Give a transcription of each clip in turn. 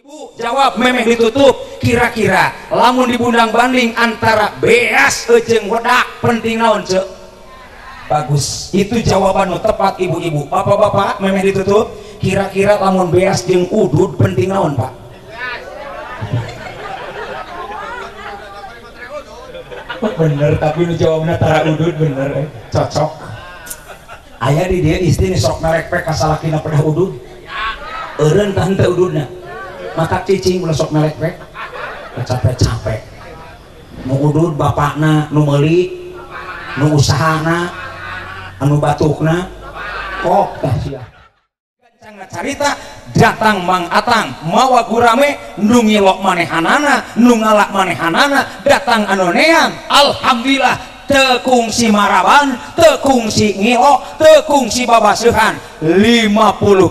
Ibu jawab memeh ditutup. Kira-kira lamun dibundang banding antara beas ejeng wedak penting naon cek? Bagus. Itu jawaban tepat ibu-ibu. Bapak-bapak memeh ditutup. Kira-kira lamun beas jeung udud penting naon pak? Bener tapi nu jawabnya tara udud bener eh. cocok. Ayah di dia istri sok merek pek kasalakina pernah udud. Eureun tante ududna maka cicing ulah sok melek wek capek capek mau udud bapakna nu meuli nu usahana anu batukna. Oh, Kok tah sia gancang carita datang Mang Atang mawa gurame nu ngilok manehanana nu ngalak manehanana datang anu neang. Alhamdulillah tekung si maraban tekung si ngilo tekung si babasuhan 50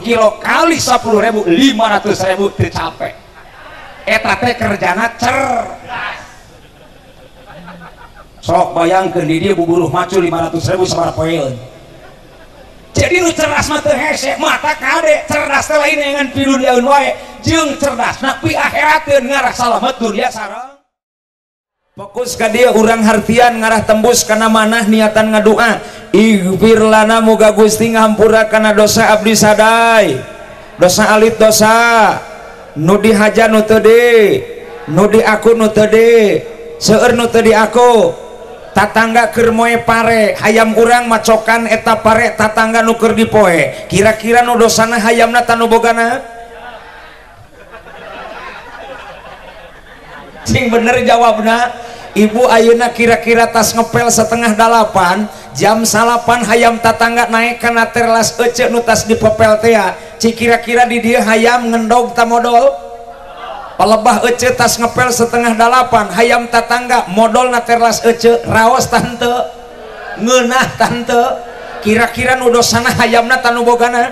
kilo kali 10 ribu 500 ribu tercapai eta teh kerjana cerdas sok bayangkan di dia buburuh macu 500 ribu sebar poin jadi nu cerdas mah teu mata kade cerdas teh dengan pilu diaun wae. Jeung cerdas na pi akhirat teu ngarah salamet dunia sareng fokus ka dia urang harfian ngarah tembus karena manah niatan ngadua. Ighfir lana muga Gusti ngampura kana dosa abdi sadai. Dosa alit dosa. Nudi haja nu teu de nudi aku nu teu de seueur nu teu di aku. Tatangga keur moe pare hayam urang macokan eta pare tatangga nu keur dipoe. Kira-kira nu dosana hayamna tanu bogana? Cing bener jawabna. Ibu Ayeuna kira-kira tas ngepel setengah dalapan jam salapan hayam tatangga naik karena terlas ece nutas di pepeltea ci kira-kira di dia hayam ngendog tamodol pelebah ece tas ngepel setengah dalapan hayam tatangga modal na terlas ece raos tante ngenah tante. Kira-kira nudosana hayamna tanu bogana?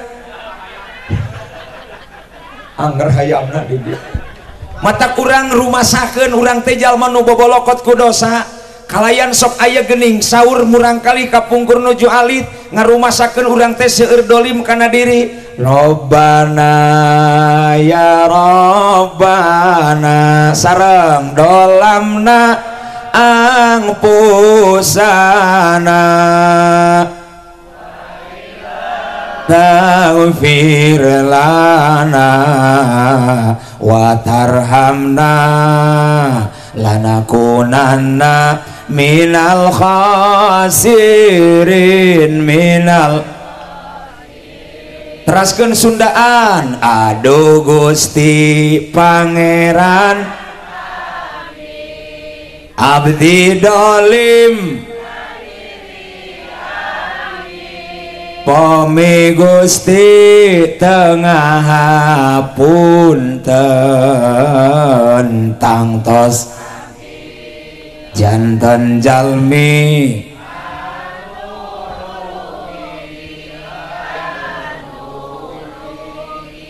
Anger hayamna di dia mata kurang rumah sakit urang Tejal ku kudosa kalayan sok aya gening sahur murangkali kapungkur nuju alit ngarumah sakit urang teh seueur dolim kana diri. Robbana ya Robbana sareng dolamna angpusana taghfir lana wa tarhamna lanakunanna minal khasirin minal teraskeun Sundaan. Aduh Gusti Pangeran. Abdi dolim Pami Gusti tengah punten tangtos jantan jalmi.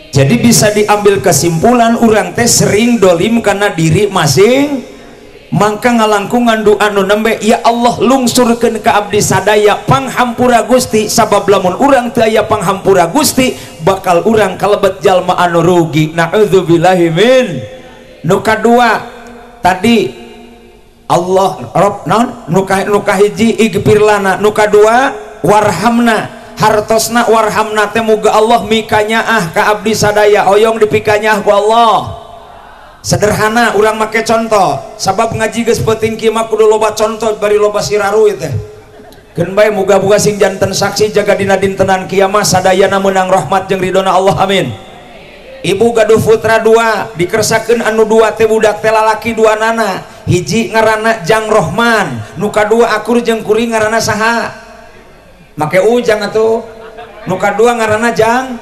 Jadi bisa diambil kesimpulan orang teh sering dolim karena diri masing Mangka ngalangkungan doa nu nembe ya Allah lungsurkeun ka abdi sadaya panghampura Gusti. Sabab lamun urang teu aya panghampura Gusti bakal urang kalebet jalma anu rugi. Naudzubillahi min. Nu kadua tadi Allah rob naon? Nu ka nu kahiji igfirlana. Nu kadua warhamna. Hartosna warhamna teh muga Allah mikanya ah ka abdi sadaya. Hoyong dipikanya ku Allah. sederhana urang make contoh. Sabab ngaji geus penting kimak kudu loba contoh bari loba siraru teh. Keun bae muga-muga sing janten saksi jaga dina dintenan kiamah sadayana menang rahmat jeung ridona Allah amin. Ibu gaduh putra dua dikersakeun anu dua teh budak teh lalaki dua nana. Hiji ngaranna Jang Rohman nu kadua akur jeung kuring ngaranna saha. Make ujang atuh. Nu kadua ngaranna Jang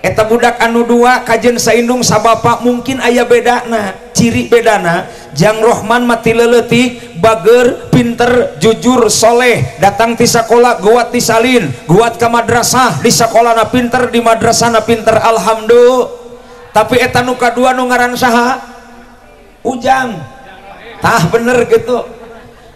eta budak anu dua kajen saindung sabapa mungkin ayah bedana ciri bedana Jang Rohman mati leletik bager pinter jujur soleh. Datang di sekolah guat disalin guat ke madrasah di sekolah na pinter di madrasah na pinter alhamdulillah. Tapi eta nuka dua nu ngaran saha ujang. Tah bener gitu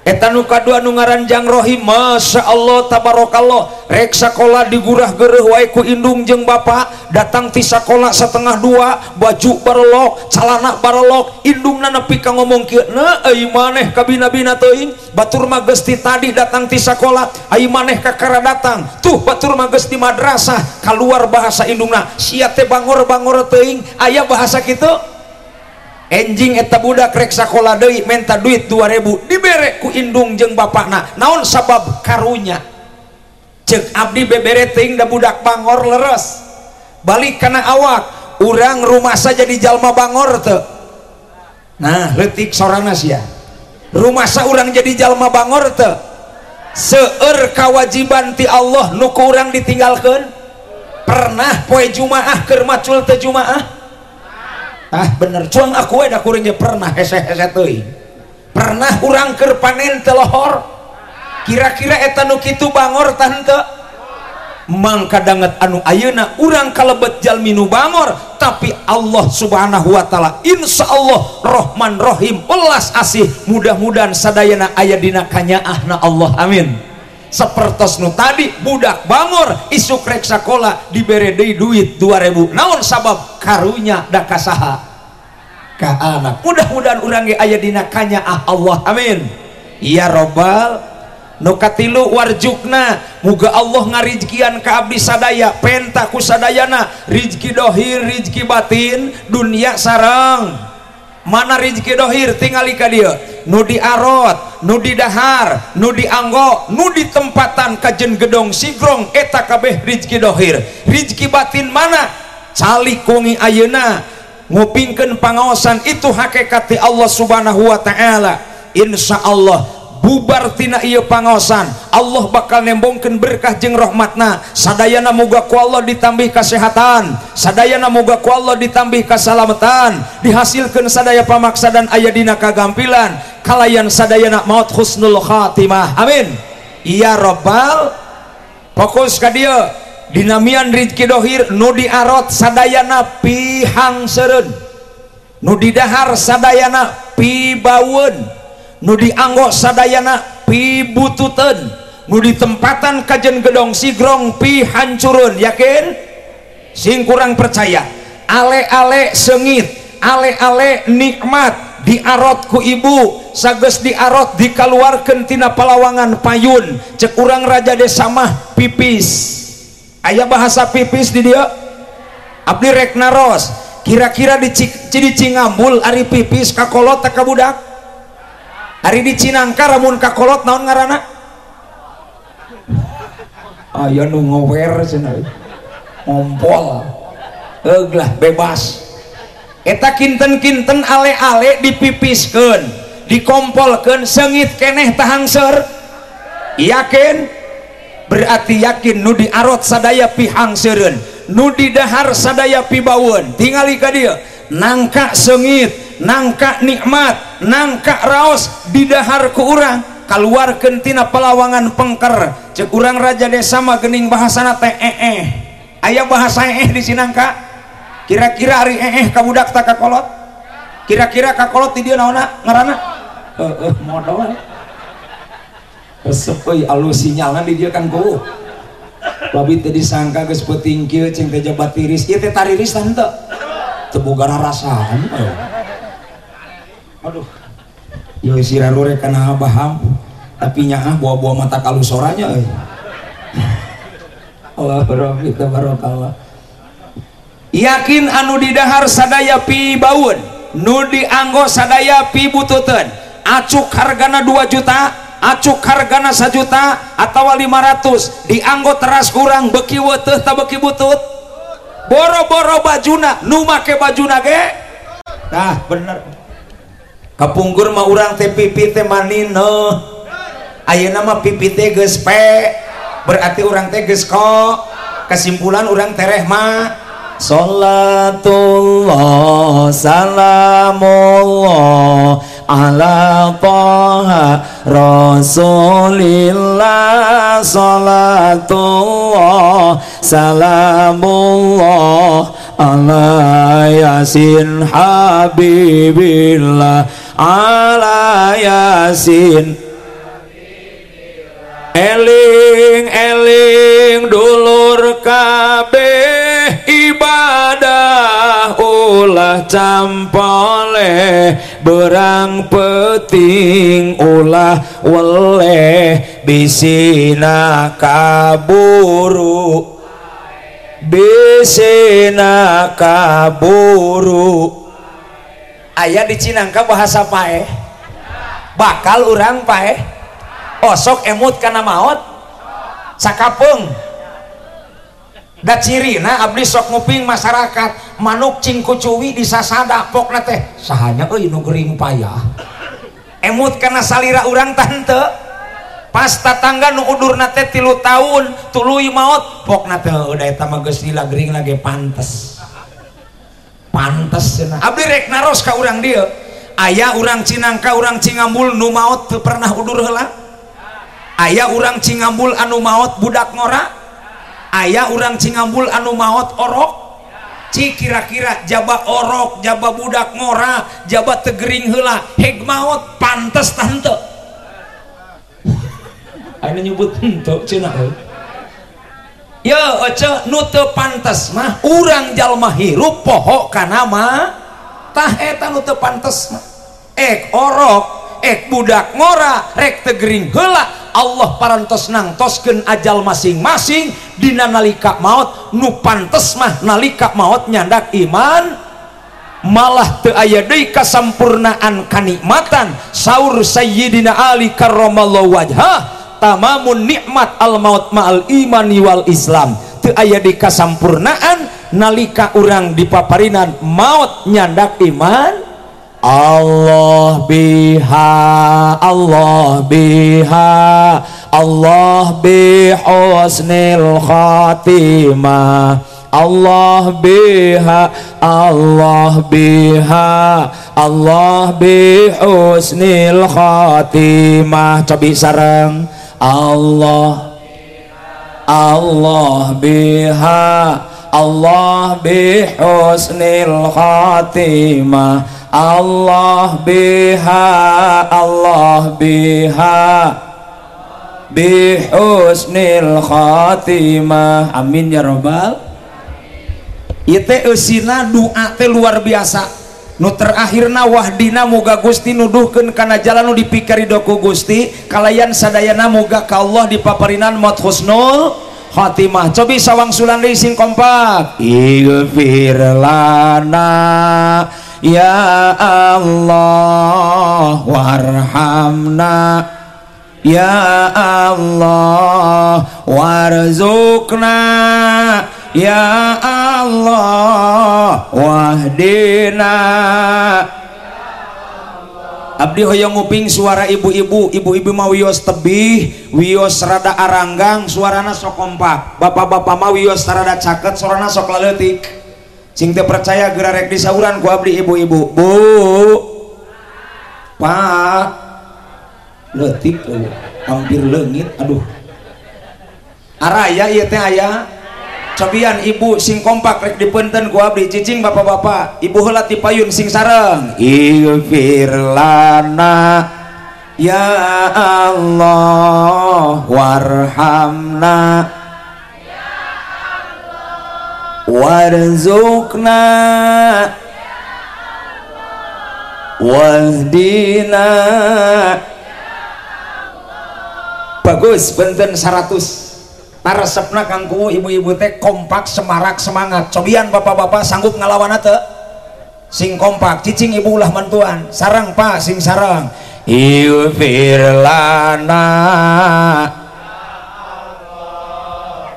etanukadu anu ngaranjang Rohim Masya Allah tabarokallah reksakola digurah gereh waiku Indung jeung Bapak datang ti sekolah setengah dua baju barlok calana barlok Indung nanepi ka ngomong kieu na ai maneh kabinabinain Batur Magesti tadi datang ti sekolah ai maneh kakara datang. Tuh Batur Magesti madrasah keluar bahasa Indungna. Siate Bangor Bangor teing aya bahasa kita enjing eta budak rek sakola deui menta duit 2000 dibere ku indung jeung Bapakna. Naon sabab karunya? Cek Abdi bebereting da budak Bangor leres. Balik kana awak. Urang rumah saja di Jalma Bangor teu. Nah letik sorana sia. Rumah sa urang jadi Jalma Bangor teu. Seueur kawajiban ti Allah nuku urang ditinggalkeun? Pernah poe Jumaah keur macul teu Jumaah? ah bener. Cuang aku ada kuring pernah hese hese teuing. Pernah kurang ker panen telohor kira-kira etanu kitu bangor tante mang kadanget anu ayeuna urang kalebet jalmi nu bangor tapi Allah subhanahu wa ta'ala insya Allah rohman rohim welas asih. Mudah-mudahan sadayana aya dina kanyaahna Allah. Amin. Sepertos nu tadi budak bangor isuk rek sakola dibere deui duit 2000 naon sabab? Karunya da kasaha. Ka anak mudah-mudahan urang ge aya dina kanya ah Allah. Amin. Ya robbal nu katilu warjukna. Muga Allah ngarizkian ka abdi sadaya penta ku sadayana. Rizki dohir rizki batin dunia sarang mana Rizki tingali tinggali dieu dia. Nudi Arot didahar Dahar dianggo Anggo Nudi tempatan Kajen Gedong Sigrong eta kabeh Rizki dohir. Rizki batin mana? Calik kungi ayeuna. Ngupingkeun pangaosan itu hakikati Allah subhanahu wa ta'ala. Insya Allah bubar tina iya pangosan Allah bakal nembongkan berkah jeng rahmatna. Sadayana mugaku Allah ditambih kesehatan sadayana mugaku Allah ditambih kesalamatan dihasilkan sadaya pamaksa dan ayadina kagampilan. Kalayan sadayana maut husnul khatimah. Amin. Iya robbal fokus ke dia dinamian Rizki Dohir nu diarot sadayana pihang seren nu didahar sadayana pibawen nu dianggo sadayana pibututan nu di tempatan kajen gedong sigrong pi hancurun yakin? Sing kurang percaya. Ale-ale sengit ale-ale nikmat diarot ku ibu sages diarot dikaluarkan tina palawangan payun. Cek urang raja desa mah pipis. Ayah bahasa pipis di dia abdi rek naros kira-kira di cidi cingambul ari pipis kakolot tak kabudak hari di Cinangka ramun kakolot naon ngarana? Ayo nu ngower cenah. Ngompol. Eglah bebas. Eta kinten-kinten ale-ale dipipiskeun dikompolkeun sengit keneh tahangser yakin? Berarti yakin nu diarot sadaya pihangsereun nu didahar sadaya pibaweun tingali ka dieu nangka sengit nangka nikmat. Nangka raos didahar ke urang keluar kentina pelawangan pengker. Cek urang raja desa mah gening bahasana teh eh eh ayah bahasa eh di sinangka kira-kira hari eh eh kabudak tak kakolot kira-kira kakolot di dia naona ngarana eh eh modal resep euy alus sinyalna di dia kan go Babi tadi sangka geus peuting kieu ceng teh jabat tiris. Teh tariris tante teu boga rarasan aduh. Yo si rarore kana baham tapi nyaah bawa-bawa mata kalusoranya eh. Allah kita barokallah yakin anu didahar sadaya pi baun. Nu dianggo sadaya pi bututan acuk hargana 2 juta acuk hargana 1 juta atau 500 dianggo teras kurang beki weteh tak beki butut. Boro-boro bajuna nu make bajuna ge? Nah bener kapunggur mah urang teh pipi teh manino. Ayeuna mah pipi teh geus pe. Berarti urang teh geus ko. Kesimpulan urang tereh mah Salatullah salamullah ala taha rasulillah. Salatullah salamullah ala yasin habibillah ala yasin. Eling eling dulur kabeh ibadah ulah campole berang peting ulah weleh bisina kaburu. Bisina kaburu aya di Cinangka bahasa pae. Bakal urang pae. Osok emut karena maut sakapung. Da cirina abdi sok nguping masyarakat. Manuk cingku cuwi disasada pokna teh. Sahanya euy nu gering payah. Emut kana salira urang tante. Pas tatangga nu udurna teh 3 tahun tuluy maot. Pokna teh udah eta mah geus gering lagi pantes. pantas Abdi rek naros ka urang dia aya urang Cinangka urang Cingambul nu maut pernah udur heula. Aya urang Cingambul anu maut budak ngora. Aya urang Cingambul anu maut orok. Ci kira-kira jaba orok jaba budak ngora jabat tegering hela heg maut pantas tante nyebut untuk Cina ya oce nute pantes mah urang jalma hirup pohok kanamataheta nute pantes mah. Ek orok ek budak ngora rek tegering hela Allah parantos nangtosken ajal masing-masing Dina nalika maut nu pantes mah nalika maut nyandak iman. Malah te aya deui kasampurnaan kanikmatan. Saur sayyidina Ali karramallahu wajhah. Tamamun nikmat al maut ma'al imani wal islam. Te aya di kasampurnaan nalika urang dipaparinan maut nyandak iman Allah biha Allah biha Allah bi husnil khatimah Allah biha Allah biha Allah bi husnil khatimah. Cobi sareng Allah. Allah biha. Allah bi husnil khatimah. Allah biha. Allah biha. Bihusnil khatimah. Amin ya robbal ite usina doa teh luar biasa nu terakhirna wahdina muga Gusti nuduhkeun kana jalan nu dipikari doku Gusti. Kalayan sadayana muga ka Allah dipaparinan maut husnul khatimah. Cobi sawang sulan sing kompak. Ighfir lana Ya Allah warhamna. Ya Allah warzukna ya Allah Wahdina. Abdi hoyong nguping suara ibu-ibu ibu-ibu mau wios tebih wios rada aranggang suarana sok kompak. Bapak-bapak mau wios rada caket suarana sok laletik sing teu percaya gerarek di sauran ku abdi ibu-ibu. Bu. Pak. Letik hampir lengit aduh. Araya ieu teh aya. Cobian ibu sing kompak rek dipenten ku abdi cicing bapak-bapak. Ibu heula ti payun sing sareng. Ighfir lana ya Allah warhamna. Warzuqna. Wahdina. Bagus benten 100 resepna kangku ibu-ibu teh kompak semarak semangat. Cobian bapak-bapak sanggup ngalawan atau sing kompak cicing ibu ulah mentuan. Sarang pak sing sarang. Ighfir lana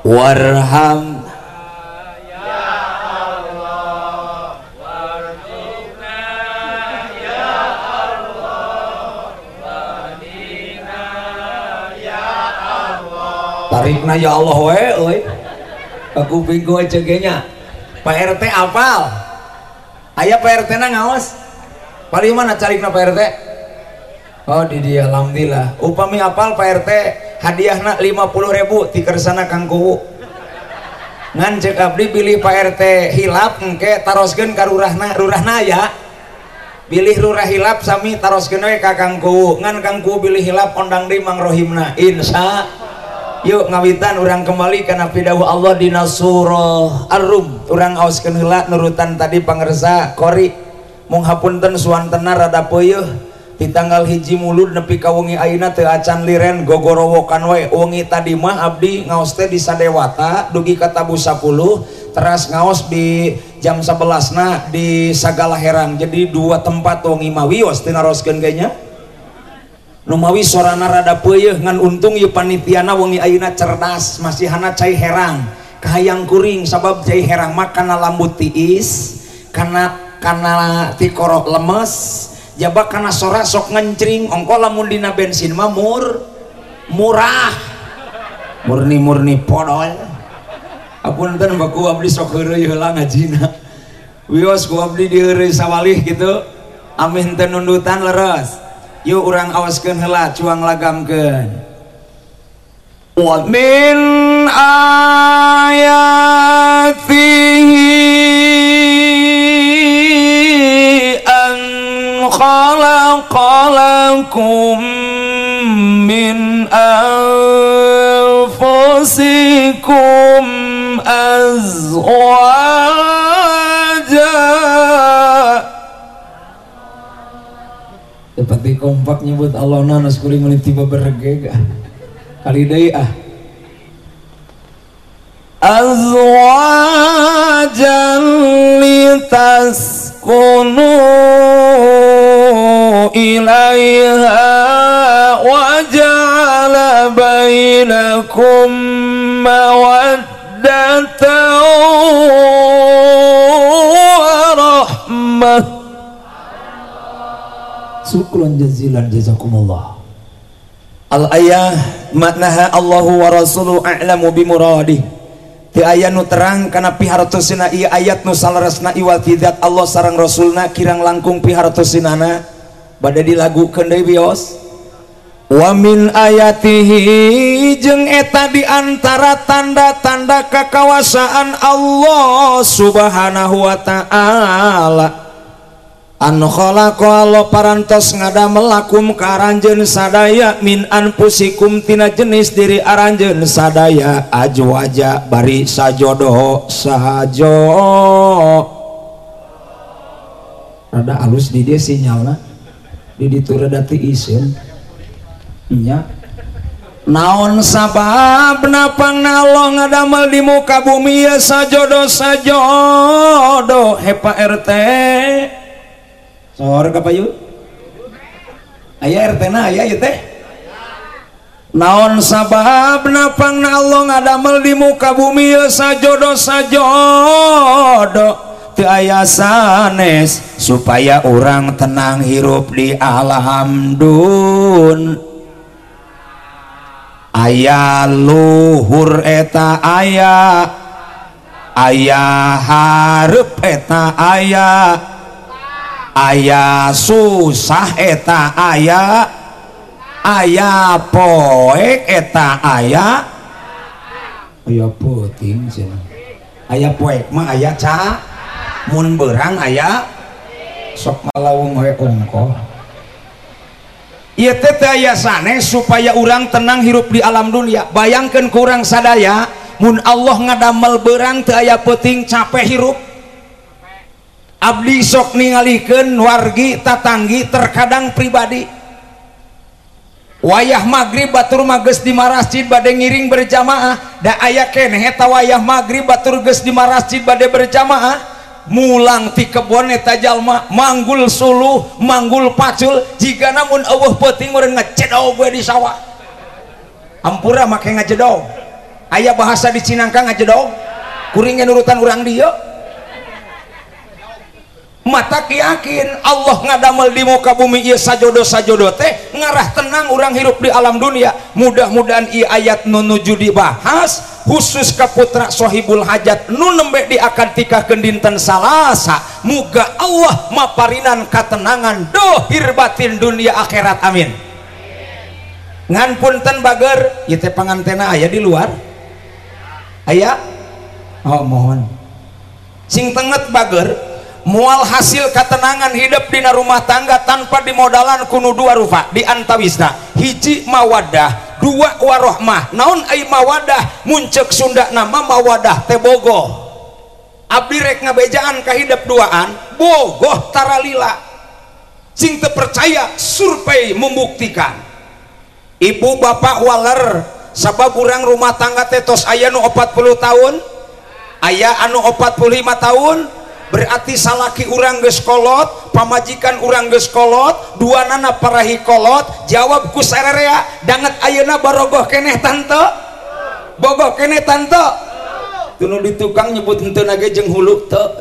warham tarikna ya Allah we euy aku bingung cegenya Pak RT apal ayah Pak RT na ngawas. Paling mana carikna Pak RT oh di dia alhamdulillah. Upami apal Pak RT hadiahna 50 ribu tikersana kang kuwu. Ngan cek abdi pilih Pak RT hilap engke taroskeun ka rurahna rurahna ya. Pilih rurah hilap sami taroskeun we ka ngan kang kuwu pilih hilap ondang di mang rohimna. Insya yuk ngawitan orang kembali karena pidahu Allah di ar-rum orang ausken hela nurutan tadi pangersa kori. Menghapunten suantena rada peyuh di tanggal hiji mulud nepi ka wengi ayeuna teu acan liren gogorowokan wae wengi tadi mah abdi ngaos teh di Sadewata dugi ka Tabu 10 teras ngaos di jam 11 na di Sagala Herang. Jadi dua tempat wengi mah wios teu naroskeun kayaknya. Numawi sorana rada peyeh ngan untung yu panitiana wengi ayeuna cerdas masihana cai herang. Kahayang kuring sabab cai herang mah kana lambut tiis kana kana tikorok lemes jaba kana sora sok ngencring ongko lamun dina bensin mah mur murah. Murni-murni podol. Apunten baku abdi sok heureuy heula ngajina. Wios ku abdi diheureuy sawalih gitu. Amin teu nundutan leres. Yuk orang awaskan hela cuang lagamkeun wa min ayatihi an khalaqalakum min anfusikum azwaja kompak nyebut Allah nanas kuring menit tiba bergega kali dai ah. Azwajan litaskunu ilaiha wa bainakum mawaddatan syukran jazilan jazakumullah. Al ayah maknaha Allahu wa rasuluhu a'lamu bimuradih ti aya nu terang kana pihartosina ieu ayat nu salarasna iwal kidat Allah sareng rasulna kirang langkung pihartosinana bade dilagukeun deui bios. Wamin ayatihi jeung eta diantara tanda-tanda kekawasaan Allah subhanahu wa ta'ala. ankholaalo parantos ngada melakum karanjeun sadaya min anpusikumtina jenis diri aranjen sadaya ajwaja bari sajodoh sahajo. Ada alus di dia sinyalna. Di ditura dati isin iya. Naon sabab napang Allah ngadamel di muka bumi ya sajodoh sajodoh. Hepa RT sore ka payu aya RT na aya ieu teh. Naon sabab napang na Allah ngadamel di muka bumi ya sajodo sajodo. Teu aya sanes supaya orang tenang hirup di alhamdun. Aya luhur eta aya aya hareup eta aya aya susah eta aya aya poek eta aya aya puting aya poek mah aya ca. Mun berang aya sok malawung we ongko Ieu teh aya sanes supaya urang tenang hirup di alam dunia. Bayangkeun kurang sadaya mun Allah ngadamel berang teu aya peuting capek hirup. Abdi sok ningalikeun wargi tatanggi terkadang pribadi. Wayah magrib Batur mages di marasjid bade ngiring berjamaah. Da aya keneh eta wayah magrib Batur geus di marasjid bade berjamaah. Mulang ti kebon eta jalma manggul suluh manggul pacul. Jika namun eueuh peuting orang ngecedaw gue di sawah. Ampura make ngecedaw Aya bahasa di Cinangka ngecedaw Kuring nurutan urang dia mata yakin Allah ngadamel di muka bumi ia sajodo sajodo teh. Ngarah tenang orang hirup di alam dunia. Mudah-mudahan i ayat nunuju dibahas khusus ke putra sohibul hajat. Nu nembe di akan tikah kendinten salasa. Muga Allah maparinan katenangan dohir batin dunia akhirat amin. Ngan punten bager itu pangantena ayah di luar. Ayah oh mohon. Sing tenget bager mual hasil ketenangan hidup di rumah tangga tanpa dimodalan kuno dua rupa di antawisna. Hiji mawadah dua warohmah. Naon Aima wadah muncek Sunda nama mawadah tebogo Abdirek ngabejaan kahidap duaan bogoh taralila. Sing percaya survei membuktikan. Ibu bapak waler sabab kurang rumah tangga tetos ayah nu 40 tahun? Ayah anu 45 tahun berarti salaki urang geskolot pamajikan urang geskolot dua nana parahikolot jawabku sererea danget ayeuna barogoh keneh tante? Bogoh keneh tante? Tunu di tukang nyebut henteu nage jeung huluk teu.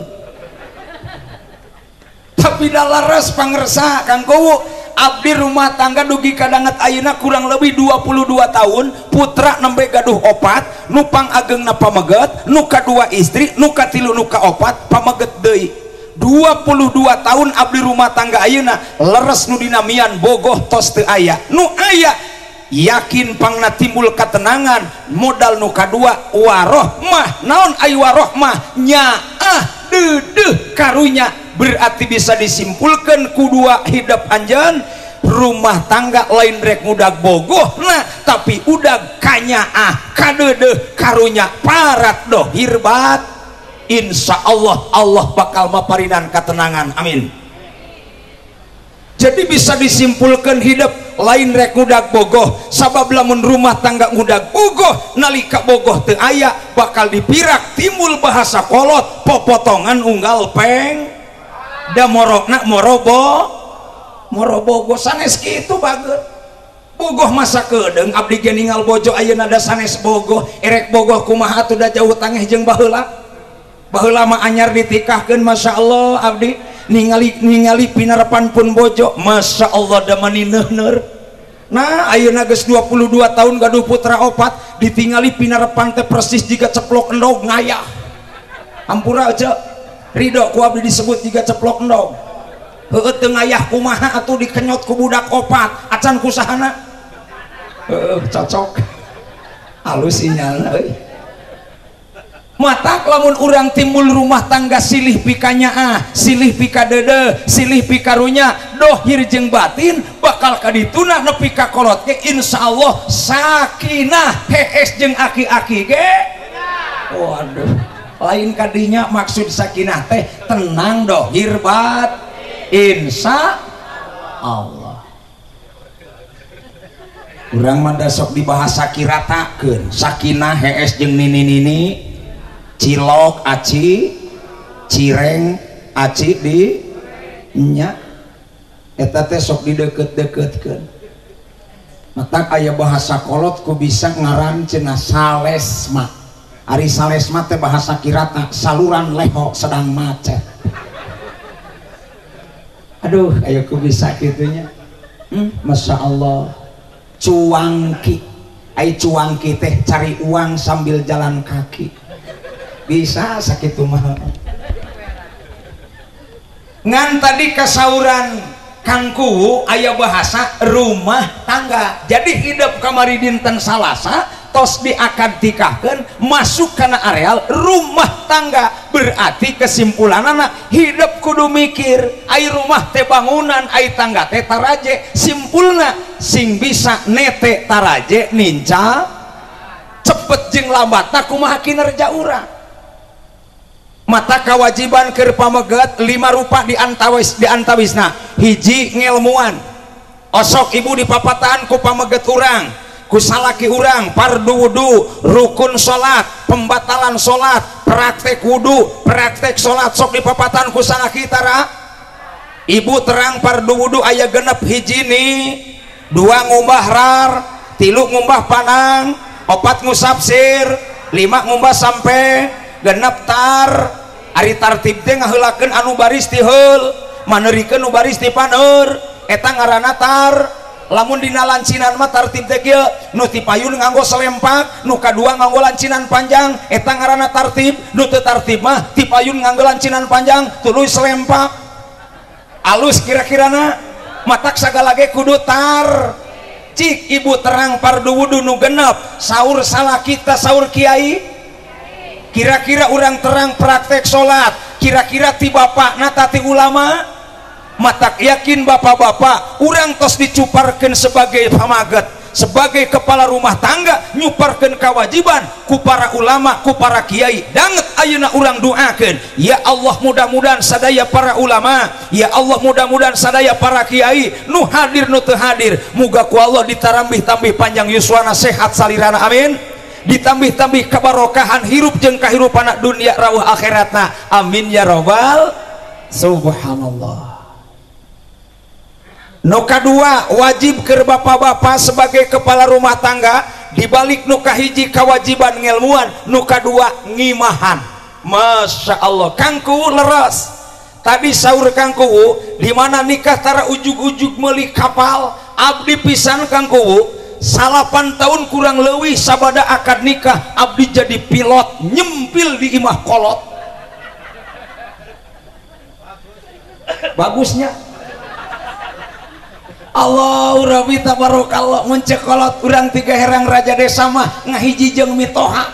Tapi dalaras pangersa kang kowo. Abdi rumah tangga dugi kadangat Ayeuna kurang lebih 22 tahun putra nembe gaduh opat nupang ageng na pameget nuka dua istri nuka tilu nuka opat pameget deui. 22 tahun Abdi rumah tangga Ayeuna leres nu dinamian bogoh tos teu aya. Nu aya yakin pangna timbul ketenangan modal nuka dua warohmah naon ayu warohmah? Nya nyaah deudeuh karunya. Berarti bisa disimpulkan kedua hidup anjan rumah tangga lain rek mudah bogoh nah tapi udah kanya ah kadede karunya parat doh hirbat. Insya Allah Allah bakal maparinan ketenangan amin. Jadi bisa disimpulkan hidup lain rek mudah bogoh sabab lamun rumah tangga mudah bogoh nalika bogoh te aya bakal dipirak timbul bahasa kolot popotongan unggal peng da morokna morobo. Morobogo sanes kitu bager bogoh masa kedeng abdi ge ningal bojo ayeuna da sanes bogoh. Erek bogoh kumaha atuh da jauh tangeh jeung baheula? Baheula mah anyar ditikahkeun masyaallah abdi. Ningali ningali pinarepan pun bojo masyaallah da da manineuhner Nah Ayeuna geus 22 tahun gaduh putra opat ditingali pinarepan teh persis jika ceplok endog ngayah. Ampura aja Ridho ku abdi disebut tiga ceplok endog heeh teu ngayah kumaha atuh dikenyot ku budak opat. Acan kusahana heeh cocok. Halus sinyalna euy. Mata lamun urang timbul rumah tangga silih pikanya ah silih pika dede silih pikarunya dohir jeng batin bakal kadituna nepi ka kolot ge. Insyaallah sakinah hees jeng aki-aki ge. Waduh. Lain kadinya maksud sakinah teh tenang doh hirbat. Insya Allah. Kurang manda sok dibahasa kiratakeun sakinah hees jeung nini nini cilok aci cireng aci di nya. Eta teh sok dideket-deketkeun. Matak aya bahasa kolot ku bisa ngaran cenah sales mah Ari Sales mate bahasa kirata saluran leho sedang macet. Aduh, ayo ku bisa gitunya. Hmm, Masya Allah. Cuangki. Ayo cuangki teh cari uang sambil jalan kaki. Bisa sakitu mah. Ngan tadi kesauran kangku ayah bahasa rumah tangga. Jadi hidup kamari dinten salasa tos diakan tikahkan masuk karena areal rumah tangga. Berarti kesimpulan anak hidup kudu mikir air rumah teh bangunan air tangga teh taraje. Simpulna sing bisa nete taraje ninca cepet jeng lambat tak kumaha kinerja urang? Mata kewajiban ke pamegat lima rupa di antawis di antawisna hiji ngelmuan. Osok ibu di papatahan ku pamegat urang kusalaki urang pardu wudhu rukun salat pembatalan salat praktek wudhu praktek salat sok di papatan kusalaki tara? Ibu terang pardu wudhu ayah genep hijini dua ngumbah rar tilu ngumbah panang opat ngusapsir lima ngumbah sampai genep tar. Ari tartib teh ngahulakeun anu baris ti heul maneurikeun nu baris ti paneur eta ngaranna tar. lamun dina lancinan mah tartib teh kieu nu ti payun nganggo selempak nu kadua nganggo lancinan panjang eta ngaranna tartib nu teu tartib mah ti payun nganggo lancinan panjang tuluy selempak. Alus kira-kirana matak sagala ge kudu tar. Cik ibu terang pardu wudu nu genep sahur salah kita sahur Kiai. Kira-kira orang terang praktek salat kira-kira ti bapak natati ulama. mata yakin bapak-bapak orang tos dicuparkan sebagai pamagat sebagai kepala rumah tangga nyuparkan kewajiban ku para ulama ku para kiai danget ayeuna urang doakan ya Allah mudah-mudahan sadaya para ulama ya Allah mudah-mudahan sadaya para kiai nu hadir nu teu hadir. Muga ku Allah ditarambih-tambih panjang yuswana sehat salirana amin. Ditambih-tambih kebarokahan hirup jeung kahirupan dunia rawuh akhiratna. Amin ya robbal subhanallah. Nuka dua wajib ke bapak-bapak sebagai kepala rumah tangga. Dibalik nuka hiji kewajiban ngelmuan nuka dua ngimahan. Masya Allah kangku leras tadi sahur kangku di mana nikah tara ujug-ujug meli kapal abdi pisan kangku salapan tahun kurang lebih sabada akad nikah abdi jadi pilot nyempil di imah kolot. Bagusnya Allah Rabbi tabarakallah mencekolot kurang tiga herang raja desa mah ngahiji jeung mitoha.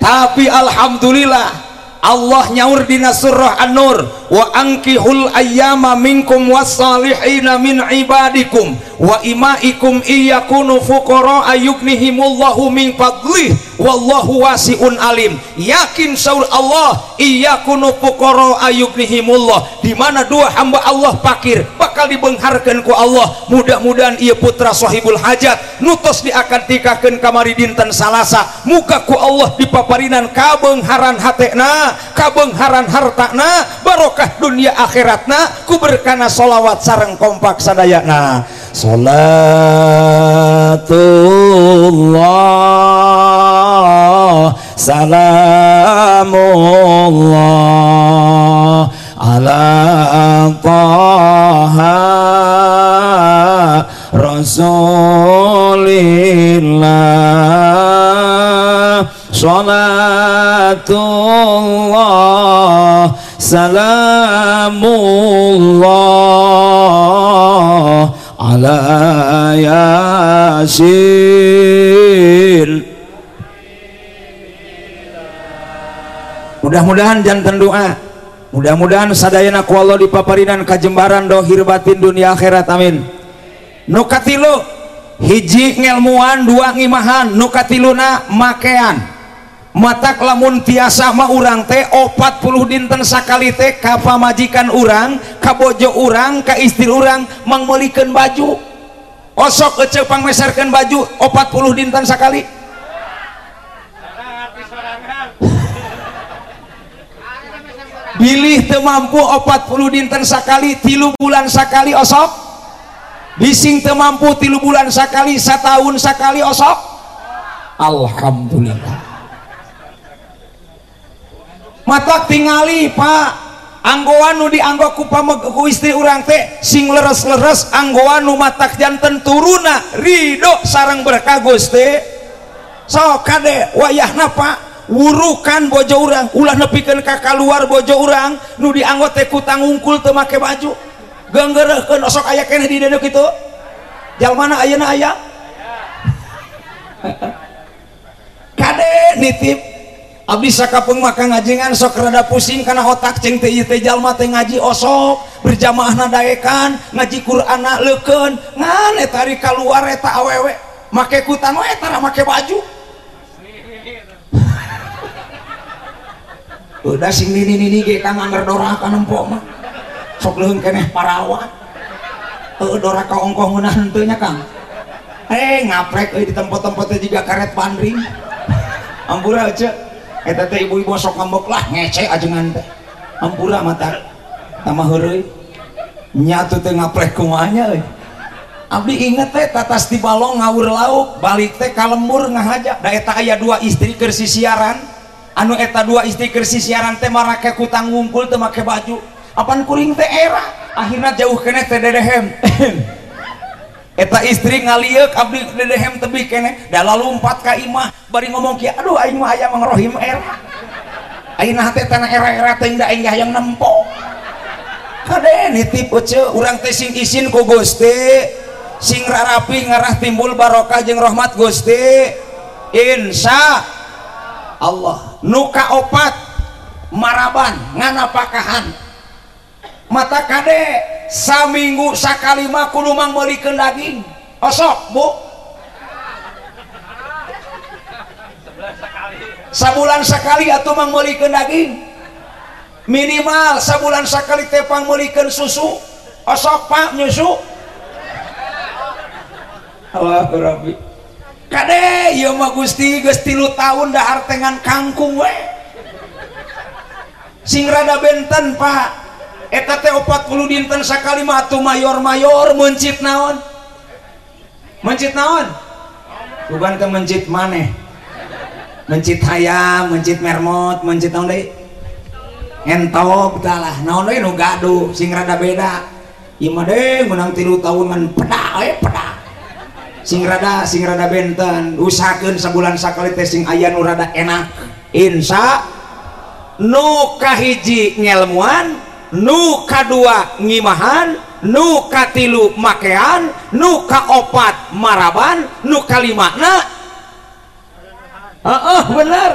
Tapi alhamdulillah Allah nyaur dina surah An-Nur wa ankihul ayyama minkum wassalihina min ibadikum wa imaikum iyakunu fuqara ayuknihimullahu min fadlih wallahu wasiun alim. Yakin saul Allah iyakunu fuqara ayuknihimullah di mana dua hamba Allah pakir bakal dibengharkeun ku Allah. Mudah-mudahan ia putra sahibul hajat nutos diakan tikakeun kamari dinten salasa. Muka ku Allah dipaparinan kabengharan hatena kabengharan hartana barokah dunia akhiratna ku berkana solawat sarang kompak sadayana. Salatullah salamullah ala taha rasulillah salatullah salamullah ala yasin mudah-mudahan jantan doa. Mudah-mudahan sadayana ku Allah di paparinan kajembaran dohir batin dunia akhirat amin. Nukatilu hiji ngelmuan dua ngimahan nukatiluna makean mata lamun tiasa mah urang teh 40 dinten sakali teh ka pamajikan urang ka bojo urang ka istri urang mangmeulikeun baju. Osok ecepang pangmeserkeun baju 40 dinten sakali. Bilih teu mampu 40 dinten sakali tilu bulan sakali osok. Bising teu mampu tilu bulan sakali sataun sakali osok. Alhamdulillah. mata tingali Pak. Anggoan nu dianggok ku istri urang teh sing leres-leres anggoan nu matak janten turuna. Ridho sarang berkah Gusti. Sok kade wayahna pak. Wurukan bojo urang ulah nepikeun ka luar bojo urang nu dianggo teh ku tangungkul teu make baju. Geunggeureuhkeun sok aya keneh di deuk kitu jalmana ayeuna aya? Kade nitip. Abdi kapung maka ngajengan sok rada pusing karena otak ceng teh teh jalma teh ngaji osok. Berjamaah nadaekan ngaji Quran leukeun. Ngan eta ari kaluar eta awewe. Make kutano eta make baju. Udah sing nini nini ge kang anger dorah ka nempo mah. Sok leuheun keneh parawan Heuh dorah ka ongkoh ngeunah henteu nya Kang. Eh ngaprek euy di tempat-tempat juga karet pandring Ampura cek. Eta teh ibu-ibu sok ngambek lah ngece ajengan teh ampura mata. Tambah heureuy. Nya teh ngaprek kumanya euy. Abdi inget teh tatas di balong ngawur lauk balik teh ka lembur ngahaja da eta aya dua istri keur sisiaran. Anu eta dua istri kersi siaran teh marake kutang ngumpul teh make baju. Apan kuring teh era? Akhirnya jauh kene teh dedehem eta istri ngaliek abdi dedehem tebih kene. Da lalu empat ka imah bari ngomong kia aduh aing mah hayang mangrohim era. Aing hate tanah era-era teuing da aing hayang nempo. Kade nitip uce urang teh sing isin ku Gusti. Sing rarapi ngarah timbul barokah jeung rahmat Gusti. Insya Allah nuka opat maraban nganapakahan mata kade saminggu sakali mah Kuang belikan daging. Osok Bu. Sabulan sekali atau membelikan daging. Minimal sabulan sakali tepang belikan susu. Osok Pak nyusu. Allah Rabbi kade ieu mah Gusti geus 3 taun dahar Tengan kangkung we. Sing singrada Benten Pak. eteta 40 dinten sakali matu mayor mayor mencit naon? Mencit naon? Bukan ke mencit maneh. Mencit hayam mencit mermot mencit naon deui? Entok dalah naon deui? Nu gaduh sing rada beda. Imah deh menang tilu tahun ngan pedak we eh, pedak sing rada sing rada benten. Usahakeun sabulan sakali teh sing aya nu rada enak. Insya nu kahiji ngelmuan nuka dua ngimahan nuka tilu makean nuka opat maraban nuka lima na bener.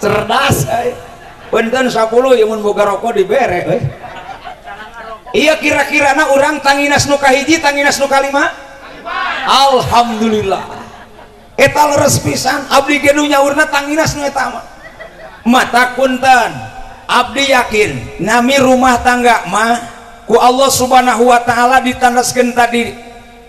Cerdas benten 10 yang boga rokok dibere eh. iya kira-kira na orang tanginas nuka hiji tanginas nuka lima Alhamdulillah. Etal leres pisan abdi genunya urna tanginas nu eta mata kunten. Abdi yakin nami rumah tangga mah ku Allah subhanahu wa ta'ala ditandaskan tadi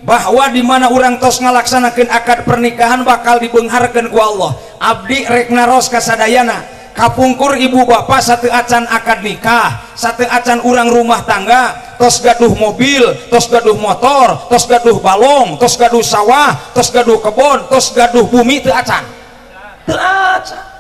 bahwa di mana orang tos ngalaksanakan akad pernikahan bakal dibengharkan ku Allah. Abdi rek naros kasadayana kapungkur ibu bapak satu acan akad nikah satu acan orang rumah tangga tos gaduh mobil tos gaduh motor tos gaduh balong tos gaduh sawah tos gaduh kebon tos gaduh bumi itu acan. Itu acan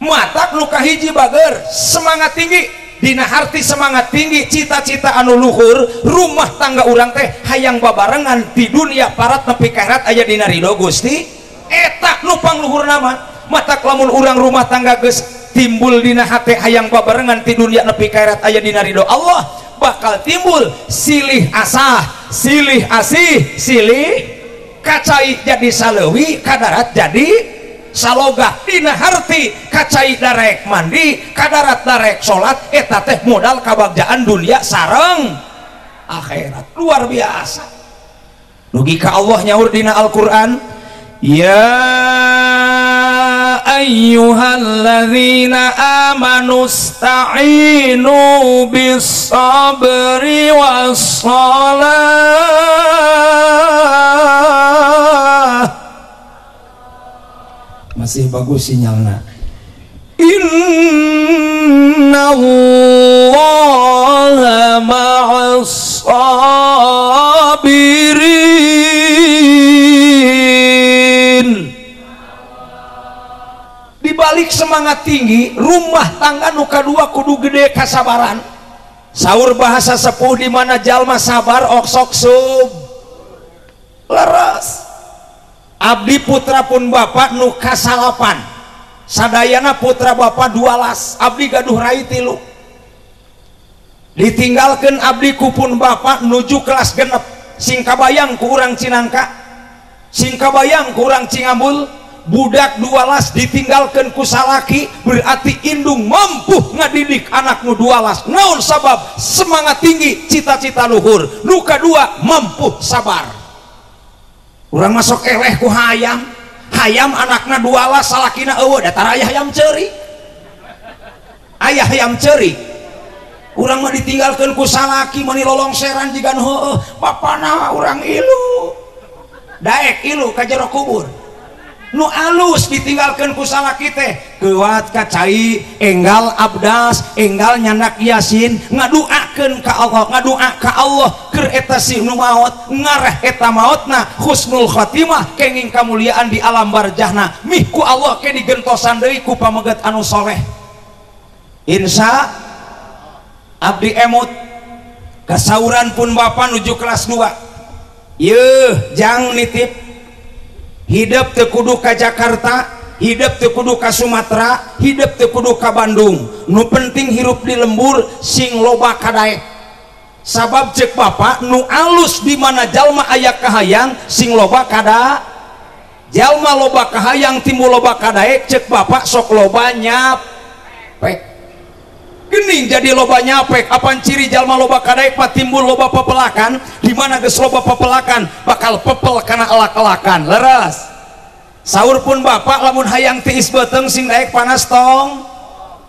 mata luka hiji Bager. Semangat tinggi. Dina harti semangat tinggi. Cita-cita anu Luhur. Rumah tangga urang teh hayang babarengan. Di dunia parat nepi karat aya Dina Ridho Gusti. Etak lupang Luhur nama. Mata lamun urang rumah tangga geus timbul Dina hati hayang babarengan di dunia nepi karat aya Dina Ridho Allah bakal timbul. Silih asah silih asih silih kacai jadi salewi kadarat jadi saloga Dina harti kacai darek mandi kadarat darek sholat eta teh modal kabagjaan dunia sarang akhirat luar biasa. Rugi Allah nyaur dina Al-Qur'an? Ya ayyuhalladzina amanu sta'inu bis sabri was salam masih bagus sinyalnya. Inna Allah ma'as dibalik semangat tinggi rumah tangga nuka dua kudu gede kasabaran. Sahur bahasa sepuh di mana jalma sabar oksok sub. Leres abdi putra pun bapak nuka salapan. Sadayana putra bapak dua las. Abdi gaduh rai tilu. Ditinggalkan abdi kupun bapak nuju kelas genep. Singkabayang kurang cinangka. Singkabayang kurang cingambul. Budak dualas ditinggalkan kusalaki berarti indung mampu ngadidik anakmu dualas naon sabab? Semangat tinggi cita-cita luhur. Luka dua mampu sabar kurang masuk ewehku hayam. Hayam anaknya salakina ewe datar ayah hayam ceri ayah hayam ceri urang mah ditinggalkan ku salaki mani lolong seran jika ho bapana na orang ilu. Daek ilu kajero kubur. nu alus ditinggalkan kusala kita kuat kacai enggal abdas enggal nyandak yasin. Ngaduakan ke Allah ngadua ke Allah. Keretasi nu maut ngarah eta mautna. Husnul khotimah kenging kemuliaan di alam barjahna. Mihku Allah ke digentosan deui ku pamegat anu soleh. Insya abdi emut kasauran pun bapak nuju kelas 2 yeuh jang nitip. hidup tekudu ke Jakarta hidup tekudu ke Sumatera hidup tekudu ke Bandung. Nu penting hirup di lembur sing loba kadaek. Sabab cek Bapak nu alus di mana jalma ayak kahayang sing loba kada. Jalma loba kahayang timbul loba kadaek cek Bapak sok loba nyap. Pek gening jadi loba nyapek. Apa ciri jalma loba kadaek pak? Timbul loba pepelakan. Di mana geus loba pepelakan? Bakal pepel karena elak-elakan. Leras sahur pun bapak lamun hayang tiis beteng sing daek panas tong.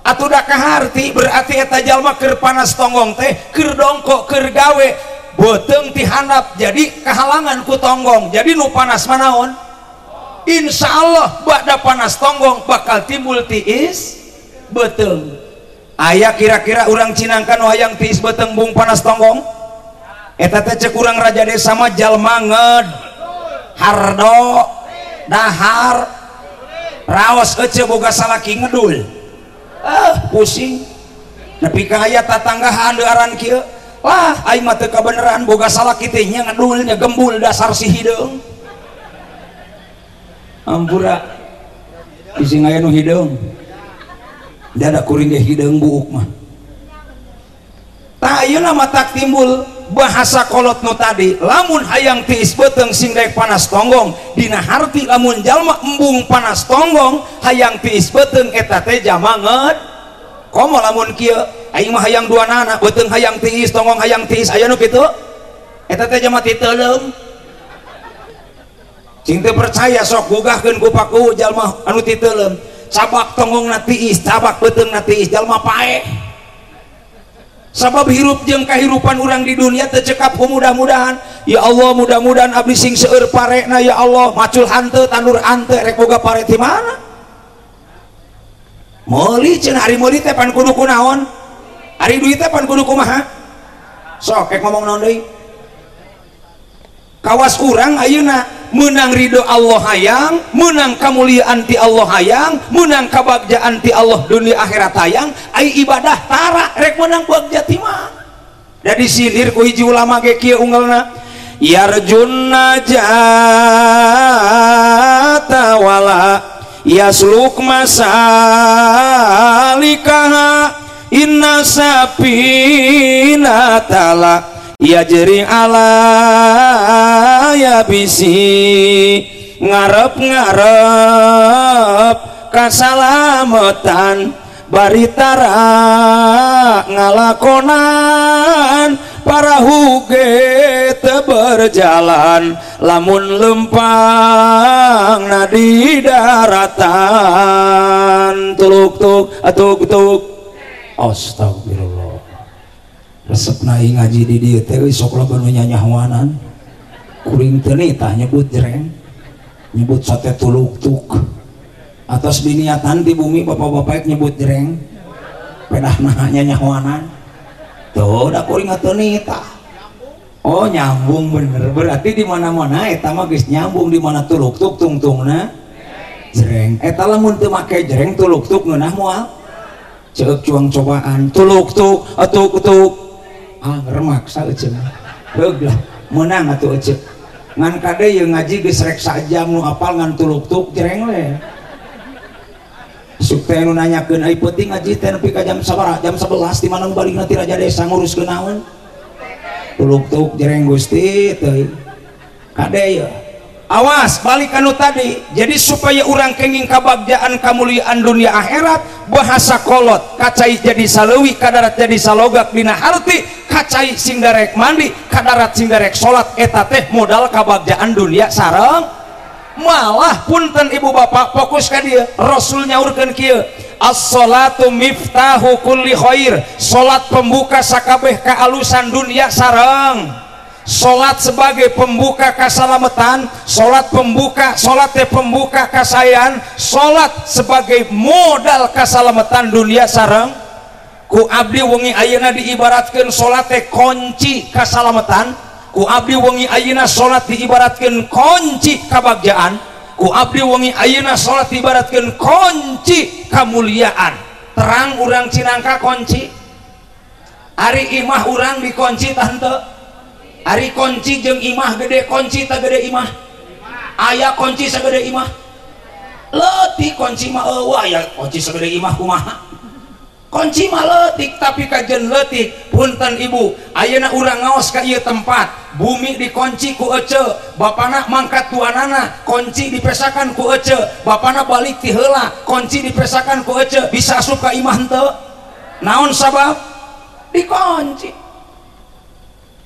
Atau dah keharti berarti eta jalma ker panas tonggong teh ker dongkok ker gawe. Beteng tihanap jadi kehalangan ku tonggong. Jadi nu panas manaon? Insya Allah bakda panas tonggong bakal timbul tiis beteng aya kira-kira orang Cinangkan wayang tiis betembung panas tonggong eta tecek urang Raja desa mah jalma nged Hardo dahar. Raos keceboga salaki ngedul. Eh, pusing. Tapi kaya tatanggaharan Wah kabeneran boga salaki teh nya ngedulnya gembul dasar si hidung. Ampura. Isi hidung. dada kuring hideung buuk mah. Tah ayeuna mah tak timbul. Bahasa kolot nu tadi lamun hayang tiis beteng sing rek panas tonggong dina harti lamun jalma embung panas tonggong hayang tiis beteng eta teh jamanget. Komo lamun kieu aing mah hayang dua nana beteng hayang tiis tonggong hayang tiis aya nu kitu? Eta teh jama titeuleum cing teu percaya sok gugahkeun ku paku jalma anu titeuleum cabak togong natiis cabak beteng natiis jalma pae. Sabab hirup jeung kehidupan orang di dunia tercekap ku mudah-mudahan. Ya Allah mudah-mudahan abdi sing seueur parekna ya Allah macul hante tandur hante rek boga pare ti mana? Meuli cenah hari meuli teh pan kudu kunaon hari duit teh pan kudu kumaha sok kek ngomong naon deui? Kawas urang ayeuna. Menang ridho Allah hayang menang kemuliaan ti Allah hayang menang kebagjaan ti Allah dunia akhirat hayang ai ibadah tara rek menang bagja ti mah dari sinir ku hiji ulama ge kieu unggalna yarjun najata wala yasluk masalikaha inna sapina tala ya jeri ala ya bisi ngarep ngarep kasalamatan baritara ngalakonan para huge berjalan lamun lempang nadi daratan. Tuluk tuk atuk tuk astagfirullah resep naik ngaji di dia teh sok loba nu nyanyawanan kuring teu tah nyebut jereng. Nyebut sate tuluk tuk. Atas biniatan di bumi bapak-bapak nyebut jereng. Pedah nah nyanyawanan tuh da kuring teu tah. Oh nyambung bener. Berarti di mana-mana eta mah geus nyambung. Di mana tuluk tuk tungtungna jereng. Eta lamun teu make jereng tuluk tuk ngeunah moal cek cuang cobaan tuluk tuk atuk tuk ah remaksa eceng heuglah menang atuh eceng ngan kade yang ngaji geus rek sajam nu apal ngan tuluk tuk jereng we. Suk teh nu nanyakeun ai penting ngaji teh nepi ka jam sabaraha jam 11 di mana balik nanti raja desa ngurus naon? Tuluk tuk jereng Gusti teh. Kade ya Awas balik anu tadi. Jadi supaya orang kenging kabagjaan kemuliaan dunia akhirat bahasa kolot kacai jadi salewi kadarat jadi salogak dina harti kacai sing darek mandi kadarat sing darek salat eta teh modal kabagjaan dunia sareng. Malah punten ibu bapak fokus ke dia rasul nyaurkeun kieu as-salatu miftahu kulli khair. Salat pembuka sakabeh kaalusan dunia sareng. Salat sebagai pembuka keselamatan salat pembuka salat pembuka kasayan salat sebagai modal keselamatan dunia sarang ku Abdi wengi Ayeuna diibaratkan salat kunci kesalamatan ku Abdi wengi Ayeuna salat diibaratkan kunci kebagjaan ku Abdi wengi Ayeuna salat diibaratkan kunci kemuliaan terang urang Cinangka kunci Ari imah urang dikunci tante. Ari kunci jeung imah gede kunci tak gede imah. Ayah kunci segede imah. Leutik kunci mah eueuh aya kunci segede imah kumaha? kunci maletik tapi kajen letik punten ibu. Ayeuna urang ngaos ka ieu tempat. Bumi dikunci ku Ece bapana mangkat tuanana kunci dipesakan ku Ece bapana balik ti heula. Kunci dipesakan ku Ece bisa asup ka imah henteu? Naon sabab? Dikunci.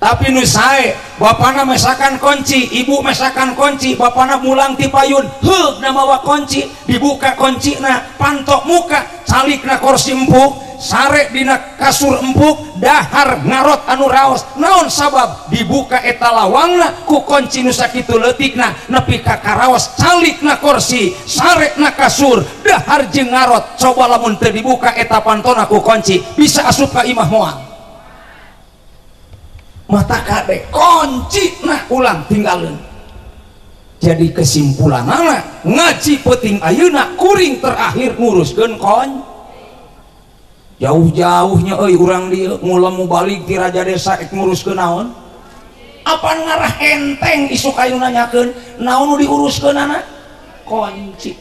tapi nu sae bapana mesakan kunci Ibu mesakan kunci bapana mulang ti payun heuh na mawa kunci dibuka kunci na pantok muka calik na kursi empuk sare dina kasur empuk dahar ngarot anu raos naon sabab? Dibuka eta lawangna ku kunci nu sakitu leutikna nepi ka karaos calik na kursi sare na kasur dahar jeung ngarot coba lamun teu dibuka eta pantona ku kunci bisa asup ka imah moal mata kadek kunci nah ulang tinggalin. Jadi kesimpulan anak ngaji peting ayuna kuring terakhir nguruskan kon. Jauh-jauhnya euy urang dia mula mau balik di raja desa ek ngurus ke naon? Apa ngarah enteng isu kayu nanyakan naon nu ke nana kunci.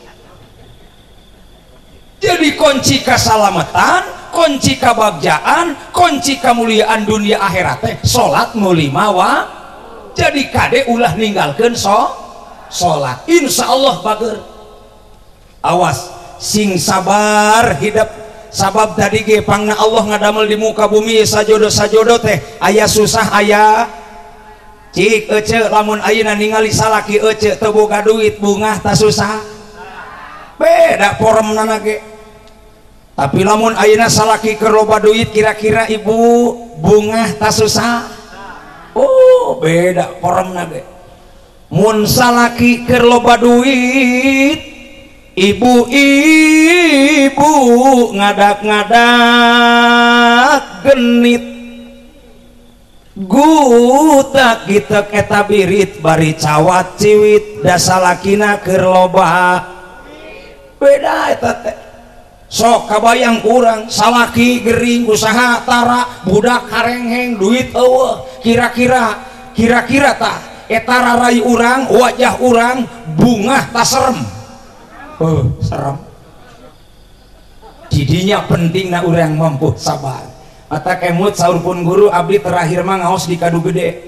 Jadi kunci keselamatan kunci kababjaan kunci kemuliaan dunia akhirat teh salat mulimawa jadi kade ulah ninggalkan so salat insyaallah bager. Awas sing sabar hidup. Sabab tadi gepangna Allah ngadamel di muka bumi sajodo-sajodo teh. Ayah susah ayah cik ece lamun ayina ningali salaki ece teboga duit bunga tak susah. Beda forum nanage tapi lamun Aina salaki ke loba duit kira-kira ibu bunga tak susah? Oh beda korom nabe mun salaki ke loba duit ibu ibu ngadak-ngadak genit. Gutak kita keta birit bari cawat ciwit dasa lakina ke loba. Beda eta teh. sok kabayang kurang salaki Gering usaha tara budak karengheng duit kira-kira kira-kira tah etara rai urang wajah urang bunga tak serem. Oh, serem. Jadinya penting na urang mampu sabar. Mata kemut sahur pun guru abdi terakhir mah ngaos di kadu gede.